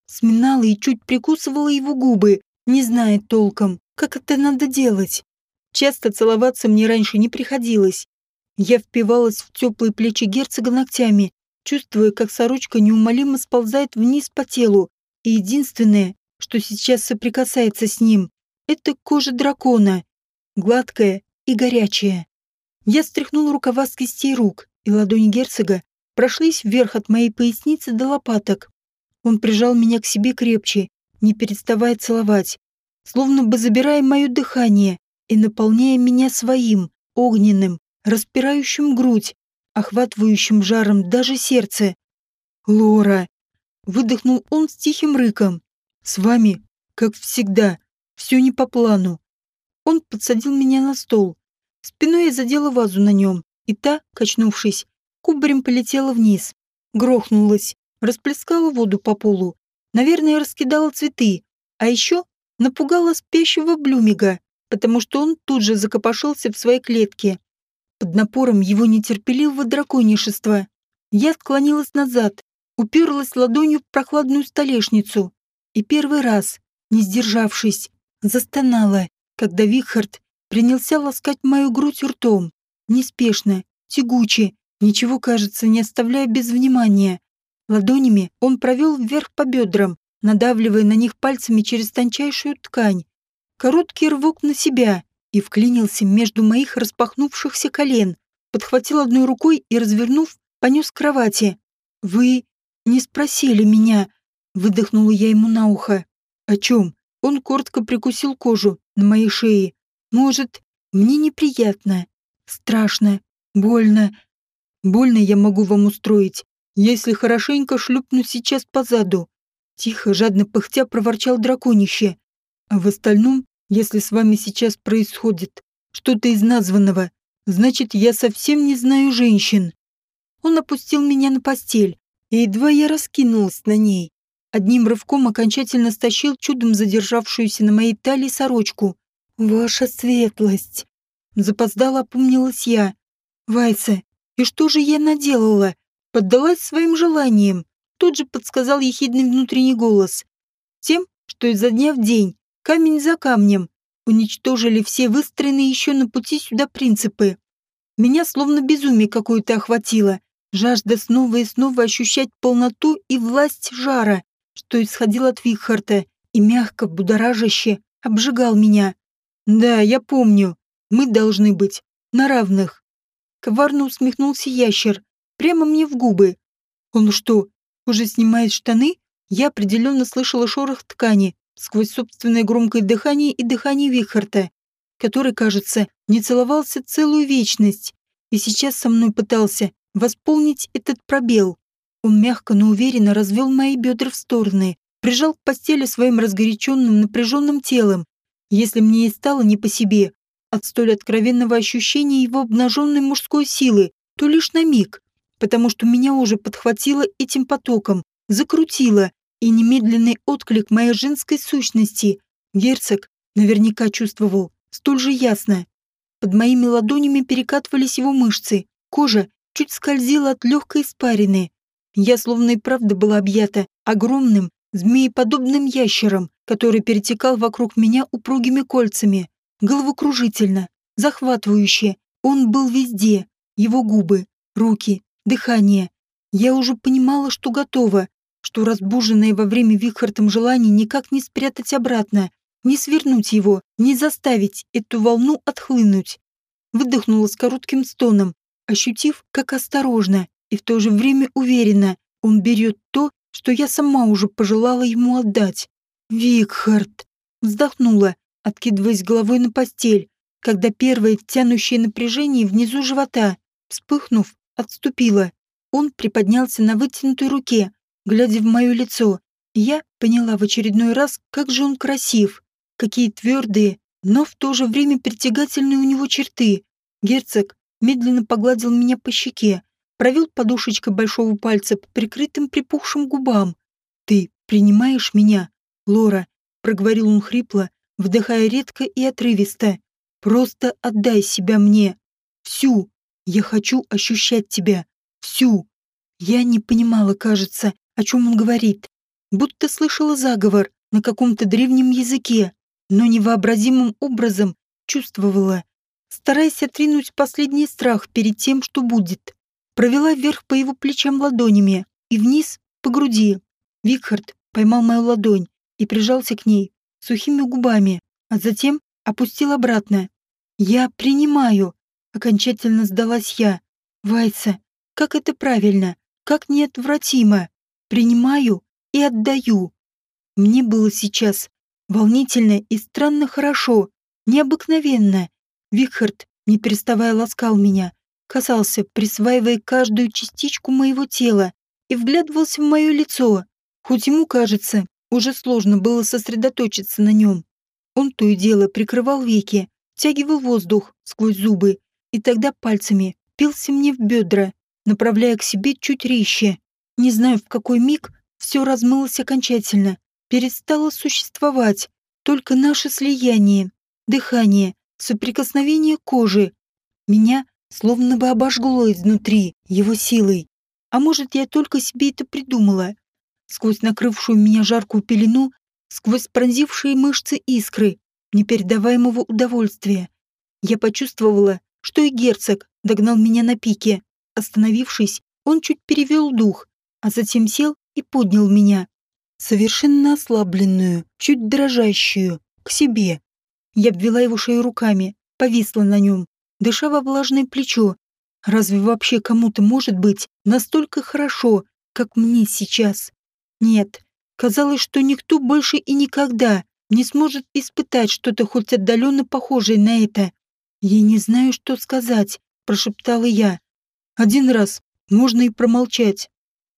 сминала и чуть прикусывала его губы, не зная толком, как это надо делать. Часто целоваться мне раньше не приходилось. Я впивалась в теплые плечи герцога ногтями, чувствуя, как сорочка неумолимо сползает вниз по телу, и единственное, что сейчас соприкасается с ним, это кожа дракона, гладкая и горячая. Я стряхнул рукава с кистей рук, и ладони герцога прошлись вверх от моей поясницы до лопаток. Он прижал меня к себе крепче, не переставая целовать, словно бы забирая мое дыхание и наполняя меня своим, огненным, распирающим грудь, охватывающим жаром даже сердце. «Лора!» — выдохнул он с тихим рыком. «С вами, как всегда, все не по плану». Он подсадил меня на стол. Спиной я задела вазу на нем, и та, качнувшись, кубарем полетела вниз. Грохнулась, расплескала воду по полу. Наверное, раскидала цветы. А еще напугала спящего Блюмига, потому что он тут же закопошился в своей клетке. Под напором его нетерпеливого драконишества я склонилась назад, уперлась ладонью в прохладную столешницу и первый раз, не сдержавшись, застонала, когда Вихард принялся ласкать мою грудь ртом, неспешно, тягуче, ничего, кажется, не оставляя без внимания. Ладонями он провел вверх по бедрам, надавливая на них пальцами через тончайшую ткань. Короткий рывок на себя и вклинился между моих распахнувшихся колен, подхватил одной рукой и, развернув, понес к кровати. «Вы не спросили меня», — выдохнула я ему на ухо. «О чем?» Он коротко прикусил кожу на моей шее. «Может, мне неприятно, страшно, больно. Больно я могу вам устроить, если хорошенько шлюпну сейчас по заду. Тихо, жадно пыхтя проворчал драконище. А в остальном, если с вами сейчас происходит что-то из названного, значит, я совсем не знаю женщин. Он опустил меня на постель, и едва я раскинулась на ней. Одним рывком окончательно стащил чудом задержавшуюся на моей талии сорочку. «Ваша светлость!» Запоздала опомнилась я. «Вайса, и что же я наделала? Поддалась своим желаниям тут же подсказал ехидный внутренний голос. Тем, что изо дня в день, камень за камнем, уничтожили все выстроенные еще на пути сюда принципы. Меня словно безумие какое-то охватило, жажда снова и снова ощущать полноту и власть жара, что исходил от Вихарта и мягко, будоражаще обжигал меня. Да, я помню, мы должны быть на равных. Коварно усмехнулся ящер, прямо мне в губы. Он что, уже снимает штаны, я определенно слышала шорох ткани сквозь собственное громкое дыхание и дыхание Вихарта. который, кажется, не целовался целую вечность, и сейчас со мной пытался восполнить этот пробел. Он мягко, но уверенно развел мои бедра в стороны, прижал к постели своим разгоряченным, напряженным телом. Если мне и стало не по себе от столь откровенного ощущения его обнаженной мужской силы, то лишь на миг, потому что меня уже подхватило этим потоком, закрутило, и немедленный отклик моей женской сущности герцог наверняка чувствовал столь же ясно. Под моими ладонями перекатывались его мышцы, кожа чуть скользила от легкой испарины. Я словно и правда была объята огромным, змееподобным ящером, который перетекал вокруг меня упругими кольцами, головокружительно, захватывающе. Он был везде, его губы, руки, дыхание. Я уже понимала, что готова, что разбуженное во время Вихартом желание никак не спрятать обратно, не свернуть его, не заставить эту волну отхлынуть. Выдохнула с коротким стоном, ощутив, как осторожно и в то же время уверенно он берет то, что я сама уже пожелала ему отдать. Викхард вздохнула, откидываясь головой на постель, когда первое тянущее напряжение внизу живота, вспыхнув, отступило. Он приподнялся на вытянутой руке, глядя в мое лицо. Я поняла в очередной раз, как же он красив, какие твердые, но в то же время притягательные у него черты. Герцог медленно погладил меня по щеке, провел подушечкой большого пальца по прикрытым припухшим губам. «Ты принимаешь меня, Лора?» — проговорил он хрипло, вдыхая редко и отрывисто. «Просто отдай себя мне. Всю. Я хочу ощущать тебя. Всю». Я не понимала, кажется, о чем он говорит. Будто слышала заговор на каком-то древнем языке, но невообразимым образом чувствовала, стараясь отринуть последний страх перед тем, что будет. Провела вверх по его плечам ладонями и вниз по груди. Викхард поймал мою ладонь и прижался к ней сухими губами, а затем опустил обратно. «Я принимаю», — окончательно сдалась я. «Вайса, как это правильно, как неотвратимо принимаю и отдаю. Мне было сейчас волнительно и странно хорошо, необыкновенно. Викхард, не переставая, ласкал меня, касался, присваивая каждую частичку моего тела и вглядывался в мое лицо, хоть ему, кажется, уже сложно было сосредоточиться на нем. Он то и дело прикрывал веки, тягивал воздух сквозь зубы и тогда пальцами пился мне в бедра, направляя к себе чуть резче. Не знаю, в какой миг все размылось окончательно, перестало существовать, только наше слияние, дыхание, соприкосновение кожи. Меня словно бы обожгло изнутри его силой. А может, я только себе это придумала. Сквозь накрывшую меня жаркую пелену, сквозь пронзившие мышцы искры, непередаваемого удовольствия. Я почувствовала, что и герцог догнал меня на пике. Остановившись, он чуть перевел дух, а затем сел и поднял меня, совершенно ослабленную, чуть дрожащую, к себе. Я обвела его шею руками, повисла на нем, дыша во влажное плечо. Разве вообще кому-то может быть настолько хорошо, как мне сейчас? Нет, казалось, что никто больше и никогда не сможет испытать что-то хоть отдаленно похожее на это. «Я не знаю, что сказать», — прошептала я. «Один раз можно и промолчать,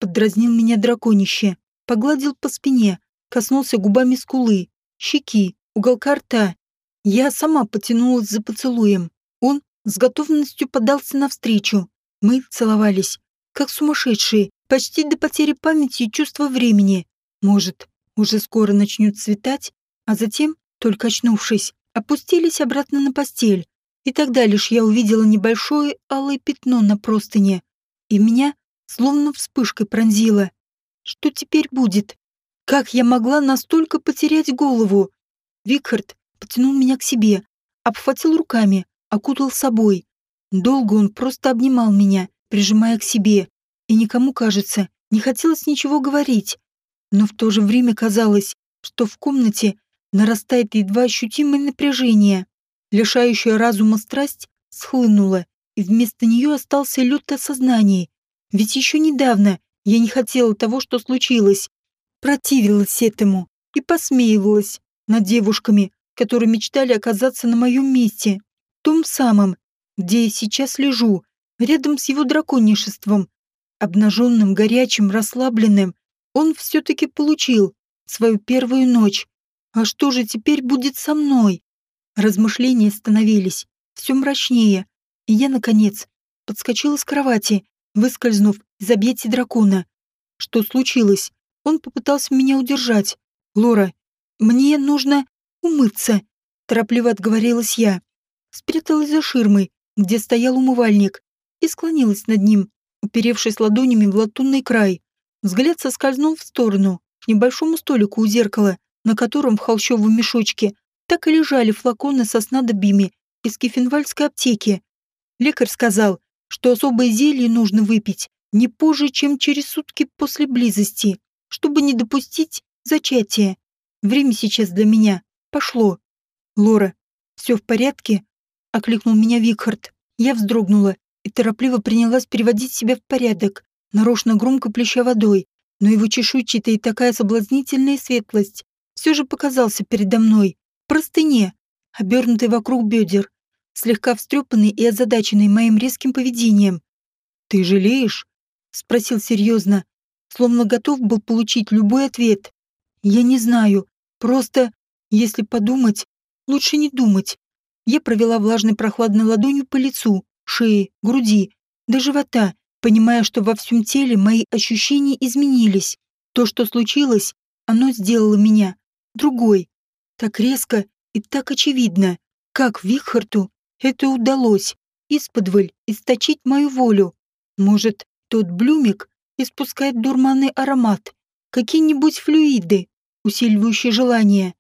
Поддразнил меня драконище, погладил по спине, коснулся губами скулы, щеки, уголка рта. Я сама потянулась за поцелуем. С готовностью подался навстречу. Мы целовались, как сумасшедшие, почти до потери памяти и чувства времени. Может, уже скоро начнет светать, а затем, только очнувшись, опустились обратно на постель. И тогда лишь я увидела небольшое алое пятно на простыне, и меня словно вспышкой пронзила. Что теперь будет? Как я могла настолько потерять голову? Викхард потянул меня к себе, обхватил руками, окутал собой. Долго он просто обнимал меня, прижимая к себе, и никому, кажется, не хотелось ничего говорить. Но в то же время казалось, что в комнате нарастает едва ощутимое напряжение. Лишающая разума страсть схлынула, и вместо нее остался лед осознания ведь еще недавно я не хотела того, что случилось. Противилась этому и посмеивалась над девушками, которые мечтали оказаться на моем месте, том самом, где я сейчас лежу, рядом с его драконишеством. Обнаженным, горячим, расслабленным, он все-таки получил свою первую ночь. А что же теперь будет со мной? Размышления становились все мрачнее, и я, наконец, подскочила с кровати, выскользнув из объятий дракона. Что случилось? Он попытался меня удержать. «Лора, мне нужно умыться», — торопливо отговорилась я. Спряталась за ширмой, где стоял умывальник, и склонилась над ним, уперевшись ладонями в латунный край. Взгляд соскользнул в сторону, к небольшому столику у зеркала, на котором в холщовом мешочке так и лежали флаконы со снадобьями из кефенвальской аптеки. Лекарь сказал, что особое зелье нужно выпить не позже, чем через сутки после близости, чтобы не допустить зачатия. Время сейчас для меня пошло. Лора, все в порядке? Окликнул меня Викхард. Я вздрогнула и торопливо принялась переводить себя в порядок, нарочно громко плеща водой, но его чешуйчатая и такая соблазнительная светлость все же показался передо мной, простыне, обернутой вокруг бедер, слегка встрепанный и озадаченный моим резким поведением. «Ты жалеешь?» — спросил серьезно, словно готов был получить любой ответ. «Я не знаю, просто, если подумать, лучше не думать». Я провела влажной прохладной ладонью по лицу, шее, груди, до живота, понимая, что во всем теле мои ощущения изменились. То, что случилось, оно сделало меня другой. Так резко и так очевидно, как Вихарту это удалось исподволь источить мою волю. Может, тот блюмик испускает дурманный аромат, какие-нибудь флюиды, усиливающие желание.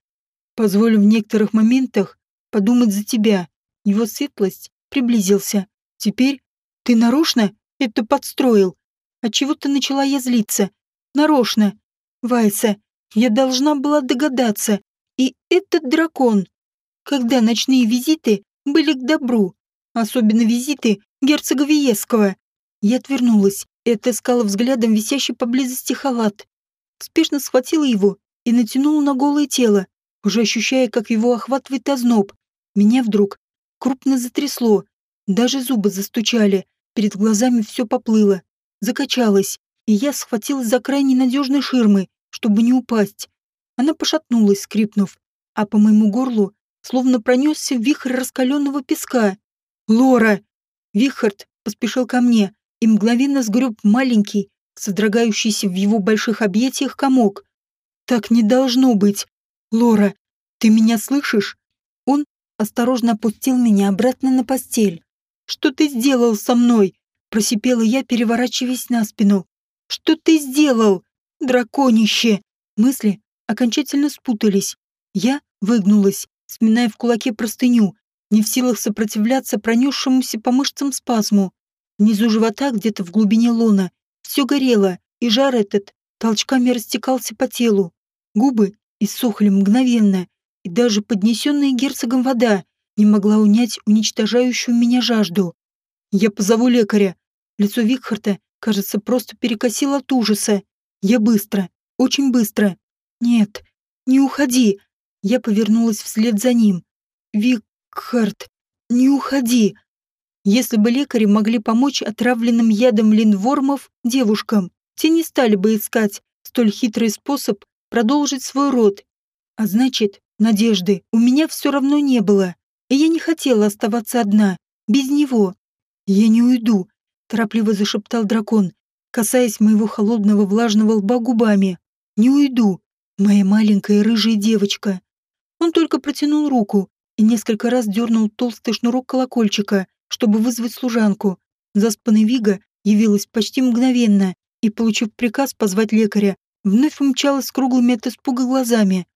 Позволю в некоторых моментах подумать за тебя. Его светлость приблизился. Теперь ты нарочно это подстроил. Отчего ты начала я злиться? Нарочно. Вайса, я должна была догадаться. И этот дракон. Когда ночные визиты были к добру, особенно визиты герцога Виеского. Я отвернулась и отыскала взглядом висящий поблизости халат. Спешно схватила его и натянула на голое тело, уже ощущая, как его охватывает озноб. Меня вдруг крупно затрясло, даже зубы застучали, перед глазами все поплыло, закачалось, и я схватилась за край ненадежной ширмы, чтобы не упасть. Она пошатнулась, скрипнув, а по моему горлу словно пронесся вихрь раскаленного песка. «Лора!» Вихард поспешил ко мне и мгновенно сгреб маленький, содрогающийся в его больших объятиях комок. «Так не должно быть! Лора, ты меня слышишь?» Осторожно опустил меня обратно на постель. «Что ты сделал со мной?» Просипела я, переворачиваясь на спину. «Что ты сделал? Драконище!» Мысли окончательно спутались. Я выгнулась, сминая в кулаке простыню, не в силах сопротивляться пронесшемуся по мышцам спазму. Внизу живота, где-то в глубине лона, все горело, и жар этот толчками растекался по телу. Губы иссохли мгновенно, и даже поднесенная герцогом вода не могла унять уничтожающую меня жажду. «Я позову лекаря». Лицо Викхарта, кажется, просто перекосило от ужаса. «Я быстро, очень быстро». «Нет, не уходи», я повернулась вслед за ним. «Викхард, не уходи!» Если бы лекари могли помочь отравленным ядом линдвормов девушкам, те не стали бы искать столь хитрый способ продолжить свой род. А значит, надежды у меня все равно не было, и я не хотела оставаться одна, без него. «Я не уйду», — торопливо зашептал дракон, касаясь моего холодного влажного лба губами. «Не уйду, моя маленькая рыжая девочка». Он только протянул руку и несколько раз дернул толстый шнурок колокольчика, чтобы вызвать служанку. Заспанный Вига явилась почти мгновенно и, получив приказ позвать лекаря, вновь умчалась с круглыми от испуга глазами.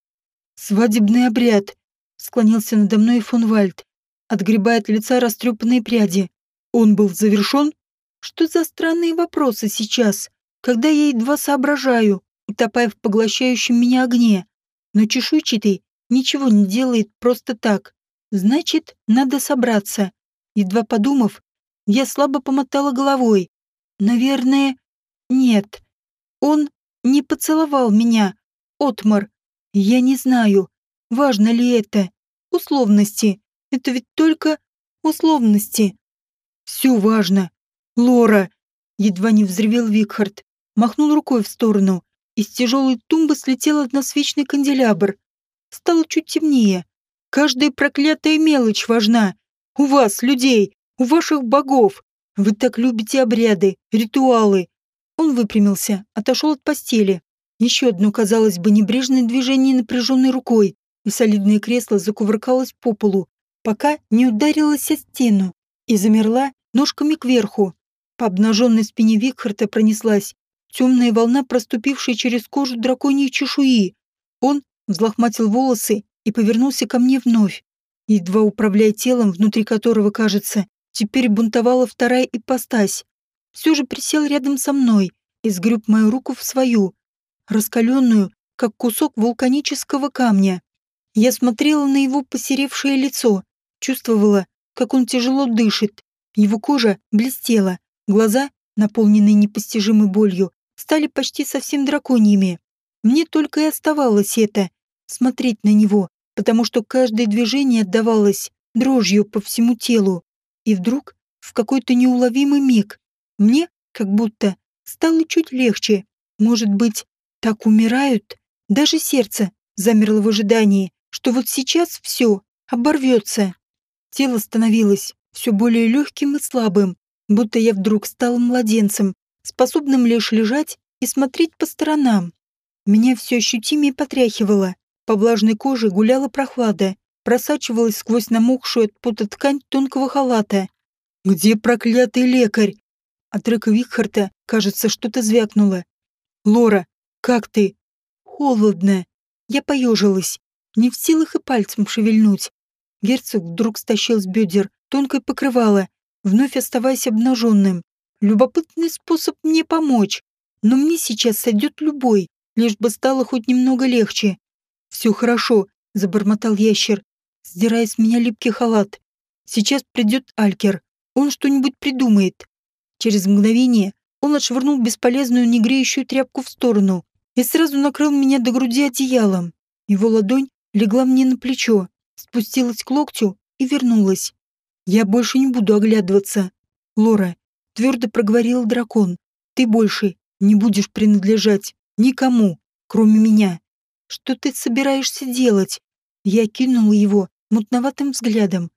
«Свадебный обряд!» — склонился надо мной фон Вальд, отгребая от лица растрепанные пряди. «Он был завершен?» «Что за странные вопросы сейчас, когда я едва соображаю, утопая в поглощающем меня огне?» Но чешуйчатый ничего не делает просто так. Значит, надо собраться. Едва подумав, я слабо помотала головой. Наверное, нет. Он не поцеловал меня. Отмар. Я не знаю, важно ли это. условности. Это ведь только условности. Все важно. Лора, едва не взревел Викхард, махнул рукой в сторону. Из тяжелой тумбы слетел односвечный канделябр. Стало чуть темнее. Каждая проклятая мелочь важна. У вас, людей, у ваших богов. Вы так любите обряды, ритуалы. Он выпрямился, отошел от постели. Еще одно, казалось бы, небрежное движение напряженной рукой, и солидное кресло закувыркалось по полу, пока не ударилось о стену и замерла ножками кверху. По обнаженной спине Викхарта пронеслась темная волна, проступившая через кожу драконьей чешуи. Он взлохматил волосы и повернулся ко мне вновь, едва управляя телом, внутри которого, кажется, теперь бунтовала вторая ипостась. Все же присел рядом со мной и сгреб мою руку в свою, раскаленную, как кусок вулканического камня. Я смотрела на его посеревшее лицо, чувствовала, как он тяжело дышит. Его кожа блестела, глаза, наполненные непостижимой болью, стали почти совсем драконьими. Мне только и оставалось это — смотреть на него, потому что каждое движение отдавалось дрожью по всему телу. И вдруг, в какой-то неуловимый миг, мне, как будто, стало чуть легче. Может быть, так умирают? Даже сердце замерло в ожидании, что вот сейчас все оборвется. Тело становилось все более легким и слабым, будто я вдруг стал младенцем, способным лишь лежать и смотреть по сторонам. Меня все ощутимее потряхивало, по влажной коже гуляла прохлада, просачивалась сквозь намокшую от пота ткань тонкого халата. «Где проклятый лекарь?» От рыка Викхарта, кажется, что-то звякнуло. «Лора, как ты?» «Холодно». Я поежилась, не в силах и пальцем шевельнуть. Герцог вдруг стащил с бедер тонкое покрывало, вновь оставаясь обнаженным. Любопытный способ мне помочь, но мне сейчас сойдет любой, лишь бы стало хоть немного легче. «Все хорошо», — забормотал ящер, сдирая с меня липкий халат. «Сейчас придет Алькер. Он что-нибудь придумает». Через мгновение он отшвырнул бесполезную негреющую тряпку в сторону и сразу накрыл меня до груди одеялом. Его ладонь легла мне на плечо, спустилась к локтю и вернулась. «Я больше не буду оглядываться. Лора», — твердо проговорил дракон, — «ты больше не будешь принадлежать никому, кроме меня. Что ты собираешься делать?» Я кинул его мутноватым взглядом.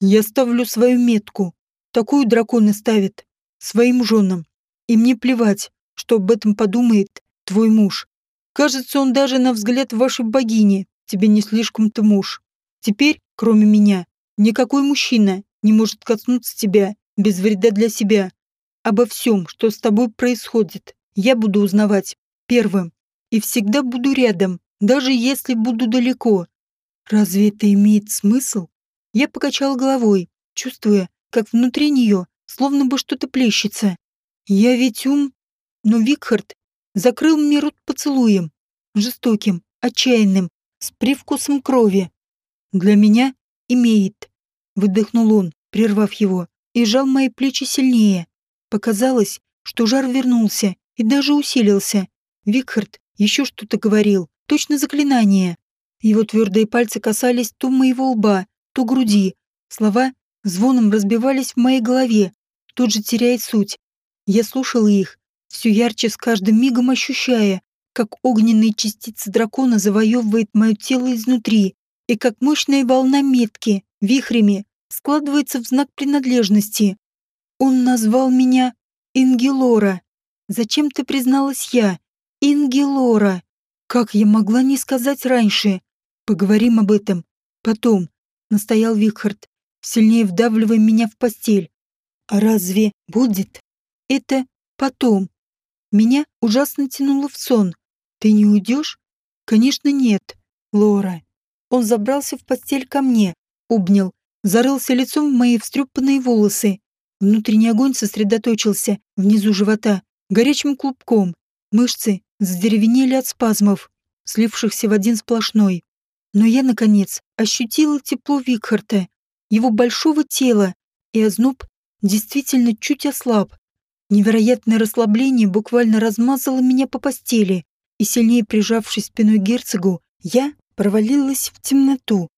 «Я ставлю свою метку. Такую драконы ставят. Своим женам. И мне плевать, что об этом подумает твой муж. Кажется, он даже на взгляд вашей богини тебе не слишком-то муж. Теперь, кроме меня, никакой мужчина не может коснуться тебя без вреда для себя. Обо всем, что с тобой происходит, я буду узнавать первым и всегда буду рядом, даже если буду далеко. Разве это имеет смысл? Я покачал головой, чувствуя, как внутри нее словно бы что-то плещется. Я ведь ум... Но Викхард закрыл мне рот поцелуем, жестоким, отчаянным, с привкусом крови. Для меня имеет. Выдохнул он, прервав его, и сжал мои плечи сильнее. Показалось, что жар вернулся и даже усилился. Викхард еще что-то говорил, точно заклинание. Его твердые пальцы касались то моего лба, то груди. Слова звоном разбивались в моей голове, тут же теряя суть. Я слушала их, все ярче с каждым мигом ощущая, как огненные частицы дракона завоевывает мое тело изнутри, и как мощная волна метки, вихрями, складывается в знак принадлежности. Он назвал меня Ингелора. Зачем-то призналась я. Ингелора. Как я могла не сказать раньше? Поговорим об этом. Потом. Настоял Викхард, сильнее вдавливая меня в постель. А разве будет? Это потом. Меня ужасно тянуло в сон. Ты не уйдешь? Конечно, нет, Лора. Он забрался в постель ко мне, обнял, зарылся лицом в мои встрепанные волосы. Внутренний огонь сосредоточился внизу живота, горячим клубком. Мышцы задеревенели от спазмов, слившихся в один сплошной. Но я, наконец, ощутила тепло Викхарта, его большого тела, и озноб действительно чуть ослаб. Невероятное расслабление буквально размазало меня по постели, и сильнее прижавшись спиной герцогу, я провалилась в темноту.